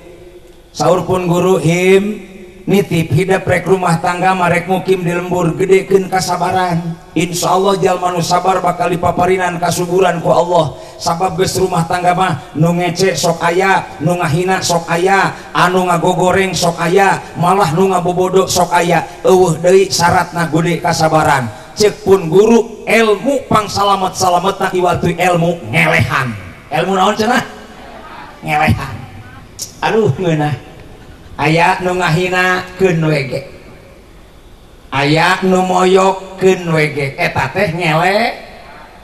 Sahur pun guru him nitip hidup rek rumah tangga marek mukim di lembur gedekeun kasabaran. Insya Allah jalma nu sabar bakal dipaparinan kasuburan ku Allah. Sabab geus rumah tangga mah nu ngece sok aya nu ngahina sok aya anu ngagogoreng sok aya malah nu ngabobodo sok aya. Eueuh deui syaratna gede kasabaran. Cek pun guru ilmu pang salamet salametna iwatu ilmu ngelehan. Ilmu naon cenah? Ngelehan. Aduh ngeunah. aya nu ngahina keun wege aya nu moyok keun wege eta eh, teh nyele.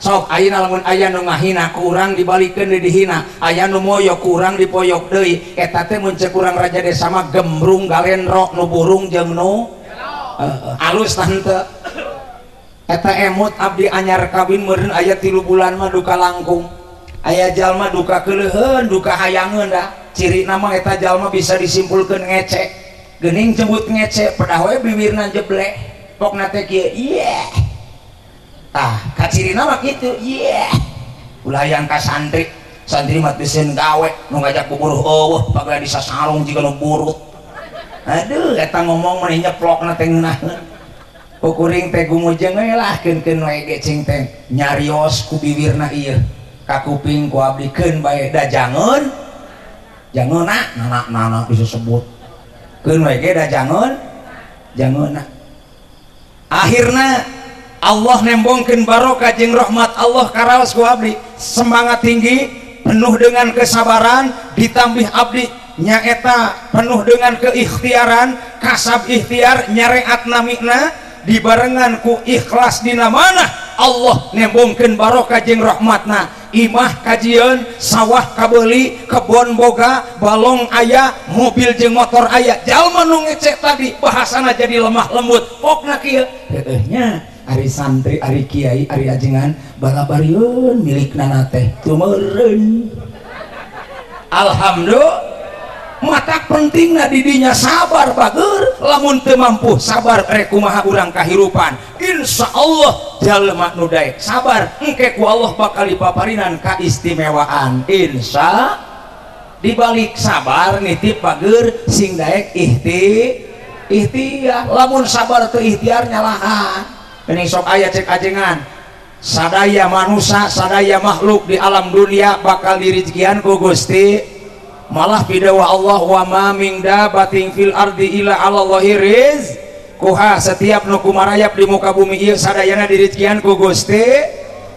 Sok ayeuna lamun aya nu ngahina kurang dibalikeun di dihina. Aya nu moyok kurang dipoyok deui. Eh, eta teh mun ceuk urang raja desa mah gembrung galendro nu burung jeung nu uh, alus tante. Eta emut abdi anyar kawin meureun aya tilu bulan mah duka langkung. Aya jalma duka kelehen duka hayangeun dah. ciri nama eta jalma bisa disimpulkan ngecek gening jembut ngecek pedahwe bibirna jeblek pok nate kia iya tah kaciri nama gitu iya ulah yang ka santri. Santri mah teuseun gawe nu ngajak kuburuh eueuh pagada bisa sarung jiga nu buruk aduh eta ngomong mah nyeplokna teh ngeunaheun kukuring teh gumujeng we lah keunkeun we ge cing teh. Nyarios ku bibirna ieu. Ka kuping ku abdikeun bae dajangeun. Jangan nak nak nak bisa sebut. Kun wege dah jangan. Jangan nak. Akhirnya Allah nembongkan barokah jeng rahmat Allah karawas ku abdi. Semangat tinggi penuh dengan kesabaran ditambih abdi. Nyaeta penuh dengan keikhtiaran kasab ikhtiar nyareat namikna dibarengan ku ikhlas dina mana Allah. Nembongkeun Barokah jeng rahmatna. Imah kajian sawah kabeli kebon boga balong ayah mobil jeng motor aya. Jalma nu ngecek tadi bahasana jadi lemah lembut. Pokna kieu heehnya Ari santri Ari Kiai Ari ajengan balabariun milik nana teh tumeureun Alhamdulillah. Mata penting na didinya sabar bager. Lamun teu mampu sabar rek kumaha urang kahirupan. Insya Allah jalma nu daek. Sabar engke ku Allah bakal dipaparinan kaistimewaan. Insya dibalik sabar nitip bager sing daek ihti ikhtiar lamun sabar teu ikhtiar nyalahan. Ini sok aya cek ajengan. Sadaya manusia sadaya makhluk di alam dunia bakal dirijikian ku malah pidawa Allah wa maming dabating fil ardi ila Allahi riz kuha setiap nu kumarayap di muka bumi ieu sadayana dirizkian ku Gusti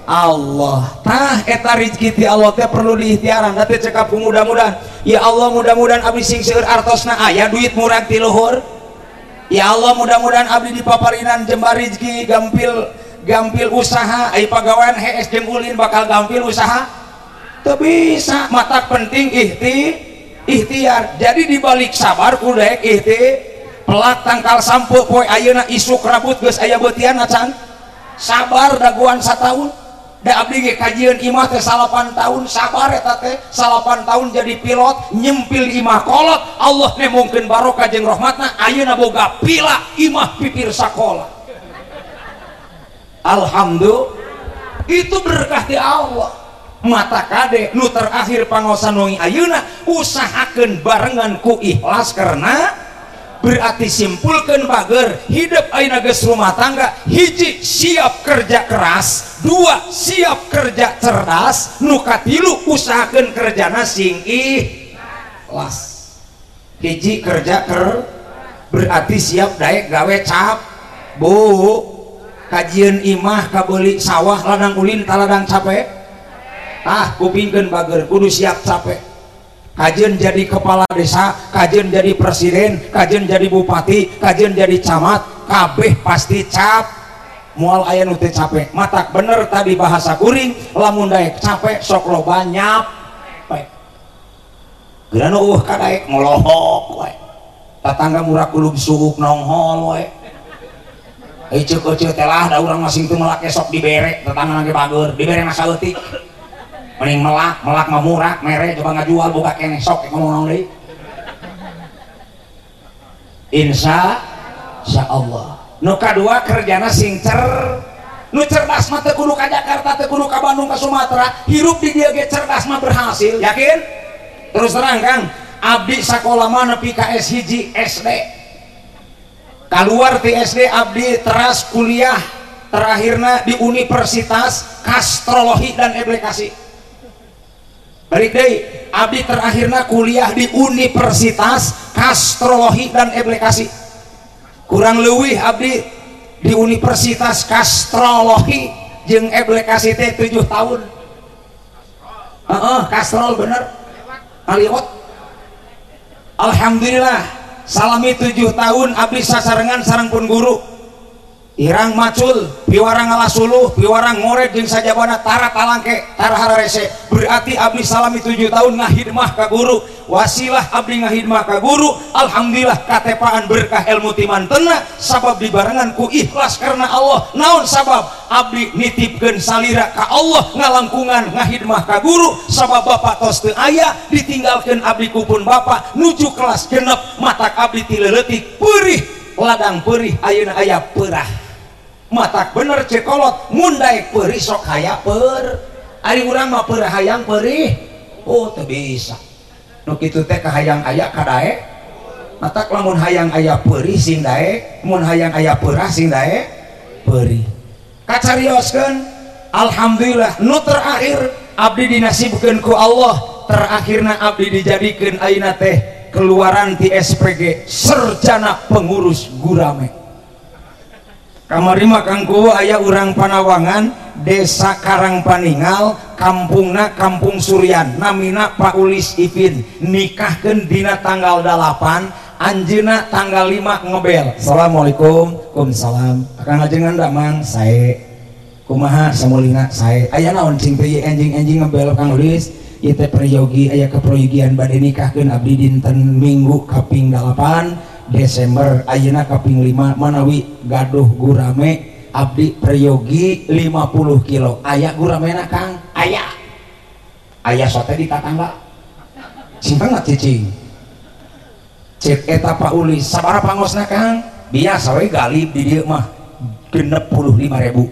Allah. Tah eta rezeki ti Allah teh perlu diikhtiaran da teh cekap mudah-mudahan. Ya Allah mudah-mudahan abdi sing seueur artosna aya duit murah ti luhur. Ya Allah mudah-mudahan abdi di paparinan jembar rezeki gampil gampil usaha. Ai pagawean hees jeung ulin bakal gampil usaha. Teu bisa mata penting ikhti ikhtiar jadi dibalik sabar kudu ikhti pelak tangkal sampo poe ayeuna isuk rambut geus aya beutian acan. Sabar daguan satahun da abdi ge kajian imah teh salapan tahun sabar eta teh salapan tahun jadi pilot nyempil imah kolot. Allah nemungkeun barokah jeung rahmatna ayeuna boga pila imah pipir sakola. Alhamdulillah. Itu berkah di Allah mata kade nu terakhir pangosanongi Ayeuna usahakan barengan ku ikhlas karena berarti simpulkan bager hidup Ainages rumah tangga hiji siap kerja keras dua siap kerja cerdas nukatilu usahakan kerja nasing ikhlas. Hiji kerja ker berarti siap daek gawe cap bu. Kajian imah kabeli sawah ladang ulin taladang capek ah kupingkan bager kudu siap capek. Kajian jadi kepala desa kajian jadi presiden kajian jadi bupati kajian jadi camat kabeh pasti cap. Mual ayah nuti capek. Matak bener tadi bahasa kuring lamun daek capek sok lo banyak Gerana uh kadaek ngolohok we. Tatangga murah kulub suuk nonghol we. Icuk icuk telah da urang masing teu melak esok dibere tetangga lagi bager dibere masa leutik mending melak melak mah murah mere coba ngajual buka kene sok ngomong nong deui. Insya insya Allah. Nu kadua kerjana sing cer nu cerdas mah teu kudu ka Jakarta teu kudu ka Bandung ka Sumatera. Hirup di dia ge cerdas mah berhasil yakin? Terus terang Kang abdi sakola mah nepi ka S hiji SD keluar ti SD abdi teras kuliah terakhirnya di Universitas Kastrologi dan Aplikasi balik deh abdi terakhirnya kuliah di Universitas Kastrologi dan Aplikasi. Kurang lebih abdi di Universitas Kastrologi jeng aplikasi teh tujuh tahun. Uh -uh, kastrol bener. Aliwat Alhamdulillah salami tujuh tahun abdi sasarengan sarang pun guru Irang macul piwarang ngalah suluh piwarang ngorek jeung sajabana tara talangke tara hararese. Berarti abdi salami tujuh tahun ngahidmah ka guru. Wasilah abdi ngahidmah ka guru alhamdulillah katepaan berkah ilmu timan tenang sabab dibarengan ku ikhlas karena Allah. Naon sabab? Abdi nitipkeun salira ka Allah ngalangkungan ngahidmah ka guru. Sabab bapak tos teu aya ditinggalkeun abdi kupun bapak. Nuju kelas genep matak abdi tileletik perih ladang perih ayeuna aya perah. mata bener cekolot mundai perih sok haya per. Ari urang mah per hayang perih. Oh teu bisa. Nu kitu teh kahayang aya ka daek matak lamun hayang aya perih sing daek mun hayang aya perah sing daek perih. Kacarioskeun alhamdulillah nu terakhir abdi dinasibkeun ku Allah terakhirna abdi dijadikeun ayeuna teh keluaran ti SPG serjana pengurus gurame. kamari makangku ayah urang Panawangan desa Karang Paningal kampungna Kampung Suryan. Namina Paulis Ipin. Nikahkan dina tanggal 8 Anjina tanggal 5 ngebel. Assalamualaikum Kumsalam akan ngajengan damang saya kumaha samulina saya ayah naon cing anjing anjing ngebel Kang Ulis? Teh prayogi ayah keproyogian badai nikahkan abdi dinten minggu kaping 8 Desember Ayeuna kaping 5 Manawi gaduh gurame. Abdi Priyogi 50 kilo. Ayaah guramena Kang? Ayaah ayaah sote di tatangga. Simpan cicing. Cek eta Pak Uli sabara pangosna Kang? Biasa we galib di dieu mah genep puluh lima ribu.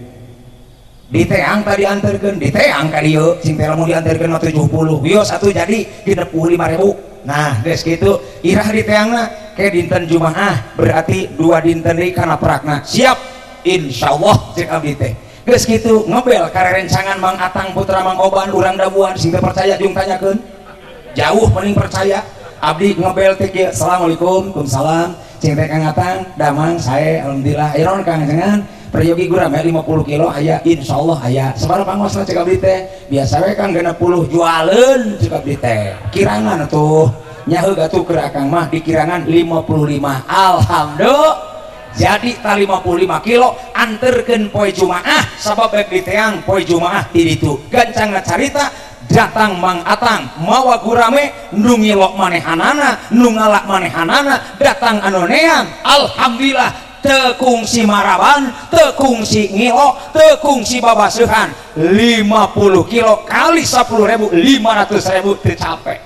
Di teang tadi anterkeun di teang ka dieu sing teh lamun dianterkeun 70 yo satu jadi genep puluh lima ribu. Nah guys gitu irah di teangna kayak dinten Jumaah berarti dua dinten di karena perakna. Siap. Insya Allah cek abdi teh. Guys gitu ngobel karena rencangan Mang Atang Putra Mang Oban urang dabuan. Sehingga percaya jung tanyakan jauh paling percaya. Abdi ngebel teh Assalamualaikum Waalaikumsalam cing teh Kang Atang damang saya alhamdulillah. Iron Kang jangan peryogi gura me 50 kilo aya insyaallah aya. Sabaraha pangosna cek abdi teh. Biasa we Kang 60 jualan cek abdi teh. Kirangan tuh nyaheug atuh keur kerakang mah di kirangan 55 Alhamdulillah. Jadi ta 55 kilo anterken poe Jumaah. Sabab bek diteang poe Jumaah di ditu. Gancangna carita datang Mang Atang. Mawa gurame nungilok manehanana nungalak manehanana datang anoneang Alhamdulillah. Tekung si Maraban tekung si ngilok tekung si babasuhan 50 kilo kali 10 ribu 500 ribu tercapek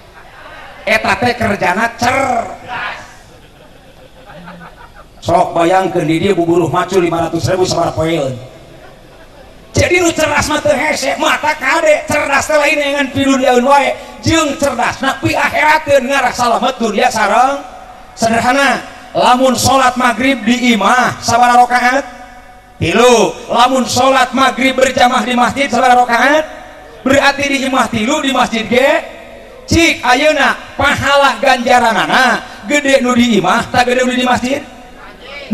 eta teh kerjana cerdas sok bayangkan di dia buburuh macu 500 ribu sebar poin jadi lu cerdas mata hese mata kade cerdas teh lain dengan piduniaun wae. Jeung cerdas na pi akhirateun ngarah salamet dunia sareng. Sederhana lamun salat maghrib di imah sabaraha rakaat tilu lamun salat maghrib berjamaah di masjid sabaraha rakaat berarti di imah tilu di masjid ge Cik ayeuna pahala ganjaranana gede nu di imah tak gede nu di masjid?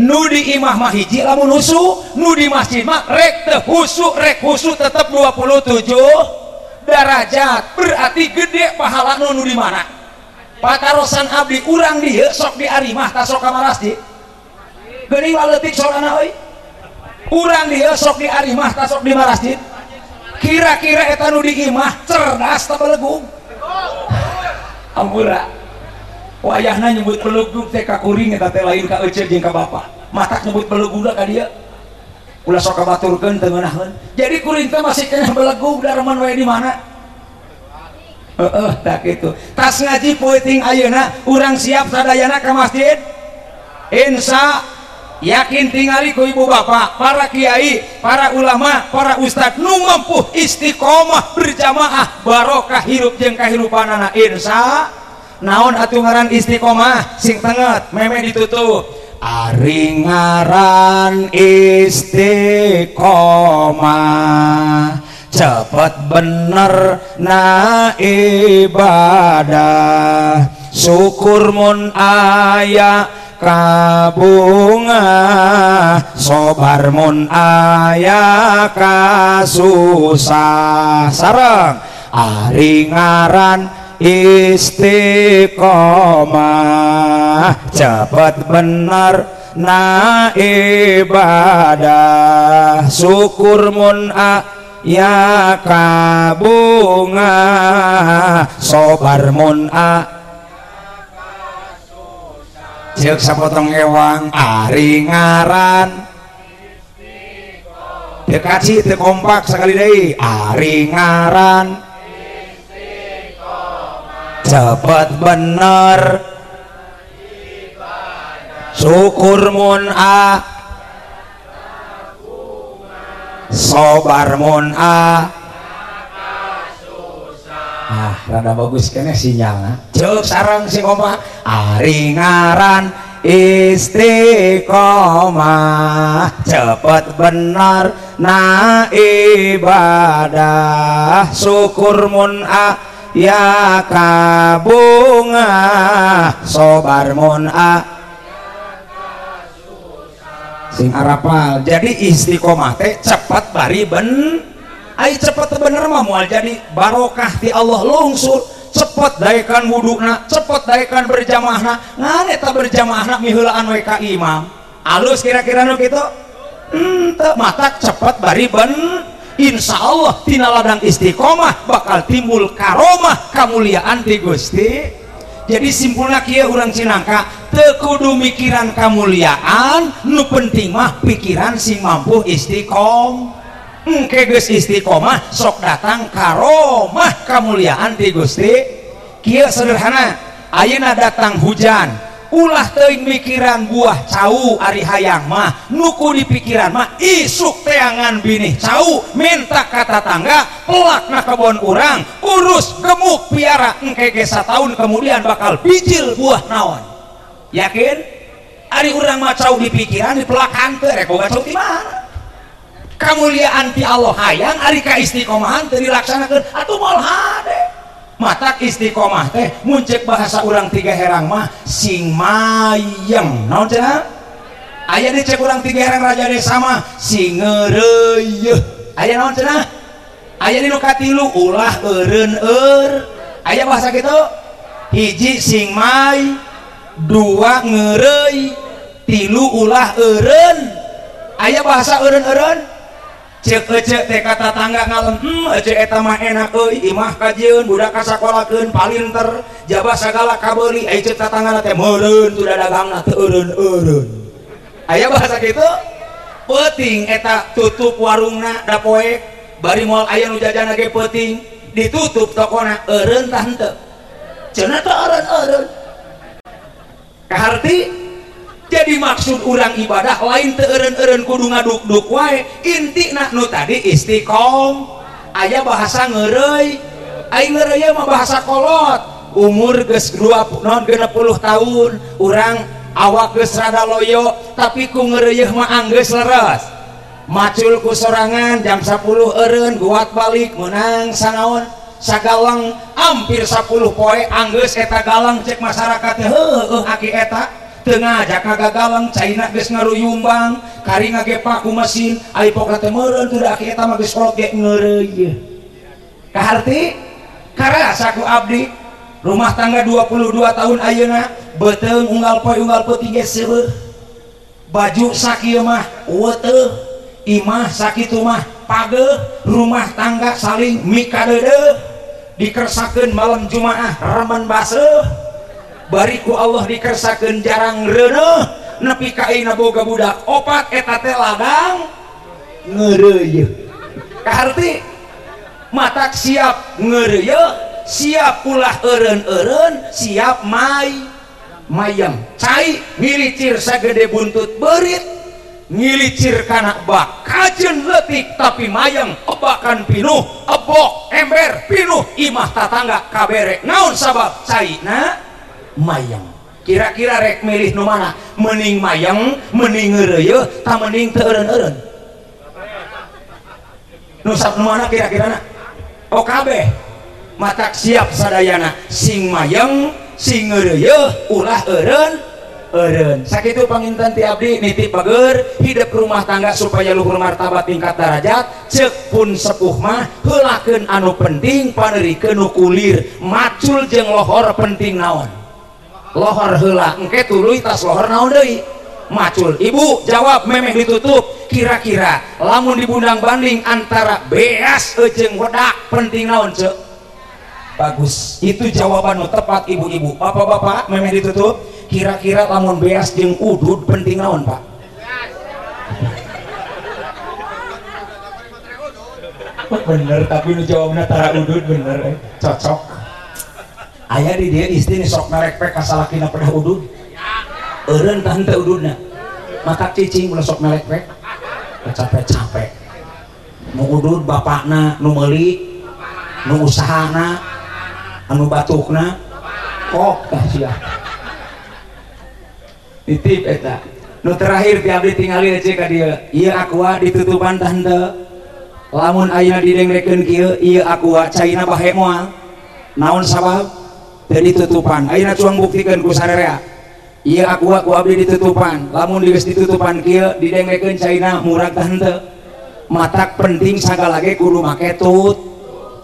Nu di imah mah hiji lamun husu nu di masjid mah rek teh husu rek husu tetep 27 derajat berarti gede pahala nu nu di mana? Patarosan abdi urang dia sok di arimah tak sok kamar masjid? Geuning laletik sorana euy urang dia sok di arimah tak sok di masjid? Kira-kira eta nu di imah cerdas tak belegung? hampura wayahna nyebut pelugdug teh ka kuring eta teh lain ka ece jeung ka bapa matak nyebut pelugdug ka dieu ulah sok kabaturkeun teu ngeunaheun jadi kuring teh masih kena belegug dareman wae di mana? Heeh tak kitu tas ngaji peuting ayeuna urang siap sadayana ka masjid? Insya yakin tingali ku ibu bapak para kiai para ulama para ustad nu mampu istiqomah berjamaah barokah hirup jeung kahirupan anak insya naon atuh ngaran istiqomah? Sing tenget meme ditutup. Ari ngaran istiqomah cepet bener na ibadah. Syukur mun aya kabunga sobar mun aya kasusah. Sareng ari ngaran istiqomah. Cepat benar na ibadah. Syukur mun ya kabunga sobar mun a cek sapotong ewang ari ngaran. Dekaci teu kompak sekali deui ari ngaran. Cepet bener. Syukur mun a. Sobar mun a ah rada bagus kene sinyalna cek sarang si koma ari ngaran istiqomah. Cepet bener na ibadah. Syukur mun a ya kabunga sobar mun a. Sing arapal. Jadi istiqomah teh cepat bari ben ai cepat bener mah moal jadi barokah ti Allah lungsur. Cepat daikan wudukna cepat daikan berjamaahna. Ngan eta berjamaahna miheulaan we ka imam? Alus kira-kira nu kitu? Ente mata cepat bari ben Insya Allah tina ladang istiqomah bakal timbul karomah kemuliaan di Gusti. Jadi simpulnya kia orang Cinangka tekudu mikiran kemuliaan nu penting mah pikiran sing mampu istiqom engke geus istiqomah sok datang karomah kemuliaan di Gusti. Kia sederhana ayeuna datang hujan ulah teing mikiran buah cau Ari hayang mah nuku di pikiran mah isuk teangan binih cau minta kata tangga pelak na kebon urang urus gemuk piara engke gesa tahun kemudian bakal bijil buah naon. Yakin? Ari urang mah cau di pikiran di pelak hante rek boga cau di kemuliaan ti Allah. Hayang ari ka istiqomahan teu dilaksanakeun atuh moal hade mata istiqomah teh muncek bahasa urang tiga herang mah sing mayem. Naon cenah? Aya di cek urang tiga herang raja desa mah sing ngeureuy aya naon cenah? Aya di nu katilu ulah eureun eur. Aya bahasa kitu? Hiji sing may dua ngeureuy tilu ulah eureun. Aya bahasa eureun-eureun? tangga kalmah hmm, enak imah kajieun budak kasakolaken palinter jaba segala kabeli cipta tangan teh murun sudah dagang turun urun ayah bahasa gitu peting eta tutup warungna dapoek bari moal ayah nu jajan lagi peting ditutup tokona eureun tante cenah teh eureun eureun. Kaharti jadi maksud urang ibadah lain teeren-eren kudu ngaduk-duk wae inti nak nu tadi istiqom. Ayah bahasa ngerei aing ngerei mah bahasa kolot. Umur geus 2 non 60 tahun urang awak geus rada loyo tapi ku ngereuh mah anggeus leres. Macul ku sorangan jam 10 eureun guat balik menang sanaon. Sagalang hampir 10 poe anggeus eta galang cek masyarakat heuh aki eta. Tengah jaka gagalang China guys ngaru yumbang kari ngagepa ku mesin ari pokna teh meureun tuh dak eta mah geus kolot ge ngeureuy. Kaharti karasa ku abdi rumah tangga 22 tahun ayeuna beuteung unggal poe unggal peuting ge seueur. Baju sakieu mah weteuh imah sakitu mah pageuh rumah tangga saling mikadeuh dikersakeun malam Jumaah remen baseuh bariku Allah dikersakan jarang renuh nepi kaina boga budak opat eta teh ladang ngereye kaharti matak siap ngereye siap ulah eren-eren siap mai mayam cai ngilicir sagede buntut berit ngilicir kana bak kajen letik tapi mayang obakan pinuh ebok ember pinuh imah tatangga kabere naon sabab? Cai na? mayang. Kira-kira rek milih nu mana? Mening mayang mening ngeureuy ta mening teu eureun-eureun nu nu mana kira-kirana oh kabeh. Matak siap sadayana sing mayang sing ngeureuy ulah eureun eureun sakitu panginten ti Abdi nitip bageur hidup rumah tangga supaya luhur martabat tingkat darajat. Cek pun sepuh mah heulakeun anu penting panerikeun nu kulir. Macul jeung lohor penting naon. Lohor hela engke tuluy tas lohor naon deui? Macul ibu jawab memeh ditutup. Kira-kira lamun dibundang banding antara beas ejeng wedak penting naon cek? Bagus itu jawaban tepat ibu-ibu. Bapak-bapak memeh ditutup. Kira-kira lamun beas jeung udud penting naon pak? Bener tapi nu jawabnya tara udud bener eh. cocok aya di dia istri sok narekpek kasalah kina pada udud. Eren tante ududna. Mata cicing ulah sok narekpek capek capek nu udud bapakna nu meuli nu usahana anu batukna. Kok tah sia titip eta eh, nu terakhir ti abdi tingali aja ka dia. Ieu aqua ditutupan tante. Lamun aya didengrekeun kieu ieu aqua caina bahe moal. Naon sabab? Jadi tutupan akhirnya cuang buktikan ku sararea iya aku aku abdi ditutupan. Lamun diges ditutupan kia didenglekeun caina murag tante. Matak penting sagalage kudu make tut.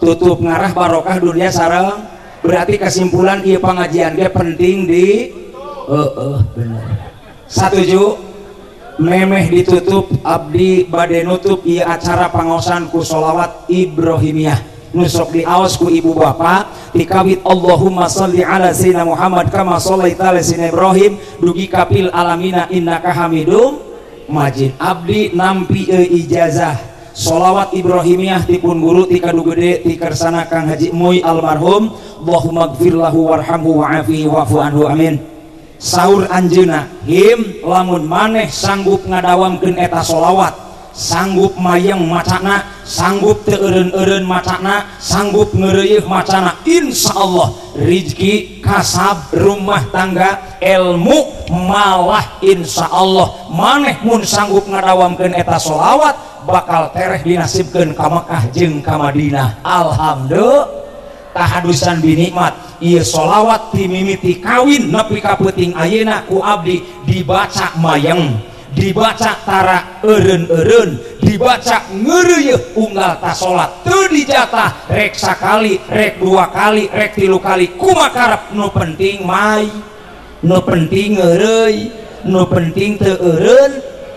Tutup ngarah barokah dunia sarang berarti kesimpulan iya pengajian dia penting di eh uh, uh, bener. Satuju memeh ditutup abdi bade nutup iya acara pangosan ku solawat Ibrahimiyah nusok di awas ku ibu bapak dikawit Allahumma salli ala sayyidina Muhammad kama sallaita ala sayyidina Ibrahim. Dugi kapil alamina innaka hamidum majid. Abdi nampi e ijazah. Solawat Ibrahimiyah tipun guru tika gede ti kersana Kang Haji Moy almarhum. Allahumma gfir lahu warhamhu wa'afihi wa'fu anhu amin. Sahur anjuna him lamun maneh sanggup ngadawamkeun eta solawat sanggup mayang macana sanggup teureun-eureun macana sanggup ngereyuk macana. Insya Allah Rizki kasab rumah tangga ilmu malah Insya Allah manehmun sanggup ngadawamkeun eta sholawat bakal tereh dinasibkeun ka Mekah jeung ka Madinah. Alhamdulillah. Tahadusan binikmat ia sholawat timimiti kawin nepi kapeting ayena ku abdi dibaca mayang. dibaca tara eureun-eureun dibaca ngeureuyeuh unggal ta salat teu dijatah rek sakali rek dua kali rek tilu kali. Kumakarep nu penting mai. Nu penting ngeureuy nu penting teu eureun.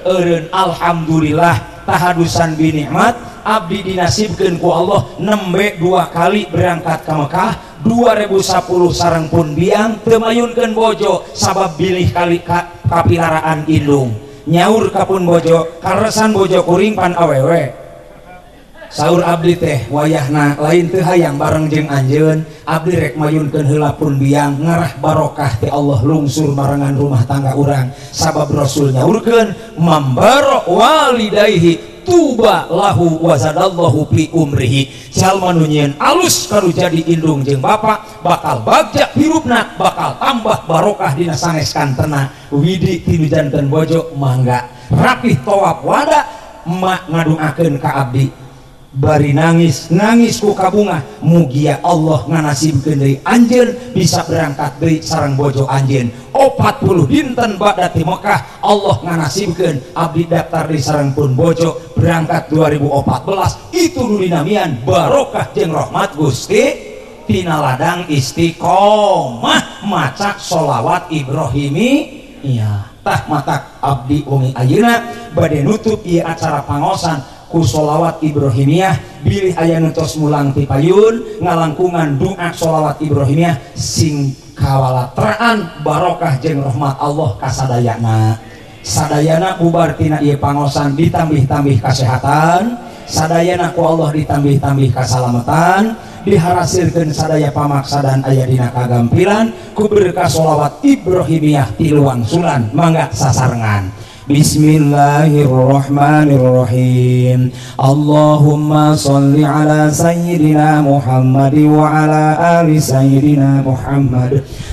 Eureun Alhamdulillah tahadusan binikmat Abdi dinasibkan ku Allah nembe dua kali berangkat ke Mekah 2010 sarang pun biang temayunkan bojo sabab bilih kali ka, kapilaraan indung. nyaur kapun bojo karesan bojo kuring pan awewe. Sahur abdi teh wayahna lain teu hayang bareng jeung anjeun. Abdi rek mayunkeun heula pun biang ngarah barokah ti Allah lungsur barengan rumah tangga urang. Sabab rasul nyaurkeun mambaro walidaihi tuba lahu wazadallahu fi umrihi. Jalma nu alus karu jadi indung jeung bapa bakal bagja hirupna bakal tambah barokah dina sanes kantena widi tilu janten bojo mangga. Rapih tawaf wada mak ngadungakeun ka abdi. Bari nangis nangis ku kabunga mugia Allah nganasibkeun deui anjeun bisa berangkat deui sarang bojo anjeun. 40 dinten bada di Mekah Allah nganasibkeun abdi daftar di sarang pun bojo berangkat 2014 itu nu dinamian barokah jeung rahmat Gusti. Tina ladang istiqomah maca solawat Ibrahimi. Iya tah matak abdi wengi ayeuna. Bade nutup ieu acara pangosan kusholawat Ibrahimiyah. Bilih aya nutos mulang ti payun ngalangkungan doa sholawat Ibrahimiyah. Sing kawalatraan barokah jeng rahmat Allah kasadayana. Sadayana bubartina ieu pangosan ditambih-tambih kesehatan sadayana ku Allah ditambih-tambih kesalamatan diharasirkan sadaya pamaksa dan ayah dina kagampilan. Ku berkah sholawat Ibrahimiyah tiluang sulan mangga sasarengan. بسم الله الرحمن الرحيم. اللهم صل على سيدنا محمد وعلى آل سيدنا محمد.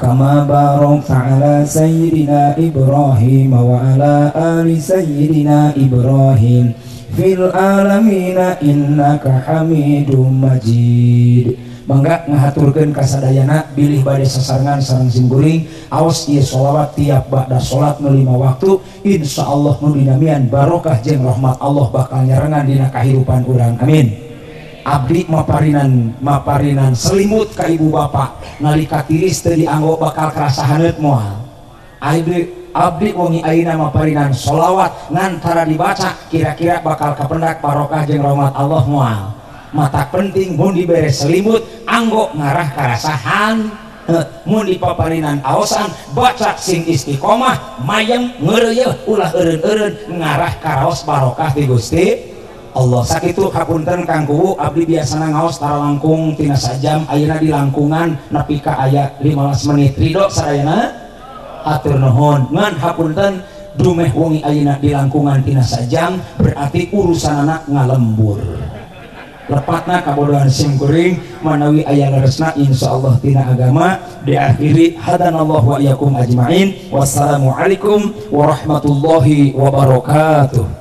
كما باركت على سيدنا إبراهيم وعلى آل سيدنا إبراهيم في العالمين إنك حميد مجيد Mangga ngahaturkeun kasadayana bilih bade sasarangan sareng simkuring aos ieu sholawat tiap ba'da salat nu lima waktu insyaallah nu dinamian barokah jeung rahmat Allah bakal nyarengan dina kahirupan urang amin Abdi maparinan maparinan selimut ka ibu bapak. Nalika tiris teu dianggo bakal kerasa haneut moal. Abdi Abdi wengi ayeuna maparinan solawat ngantara dibaca kira-kira bakal kapendak barokah jeung rahmat Allah moal. Mata penting mun dibere selimut anggo ngarah karasahan mun di paparinan aosan baca sing istiqomah mayang ngeureuh ulah eureun-eureun ngarah karaos barokah ti Gusti Allah sakitu hapunten Kang Kuwu abdi biasana ngaos tara langkung tina sajam ayeuna di langkungan nepi ka aya 15 menit. Ridho sadayana atur nuhun. Ngan hapunten dumeh wengi ayeuna di langkungan tina sajam berarti urusan anak ngalembur. Lepatna kabodohan sim kuring manawi aya leresna insyaallah tina agama diakhiri hadanallahu wa iyyakum ajmain. Wassalamu alaikum warahmatullahi wabarakatuh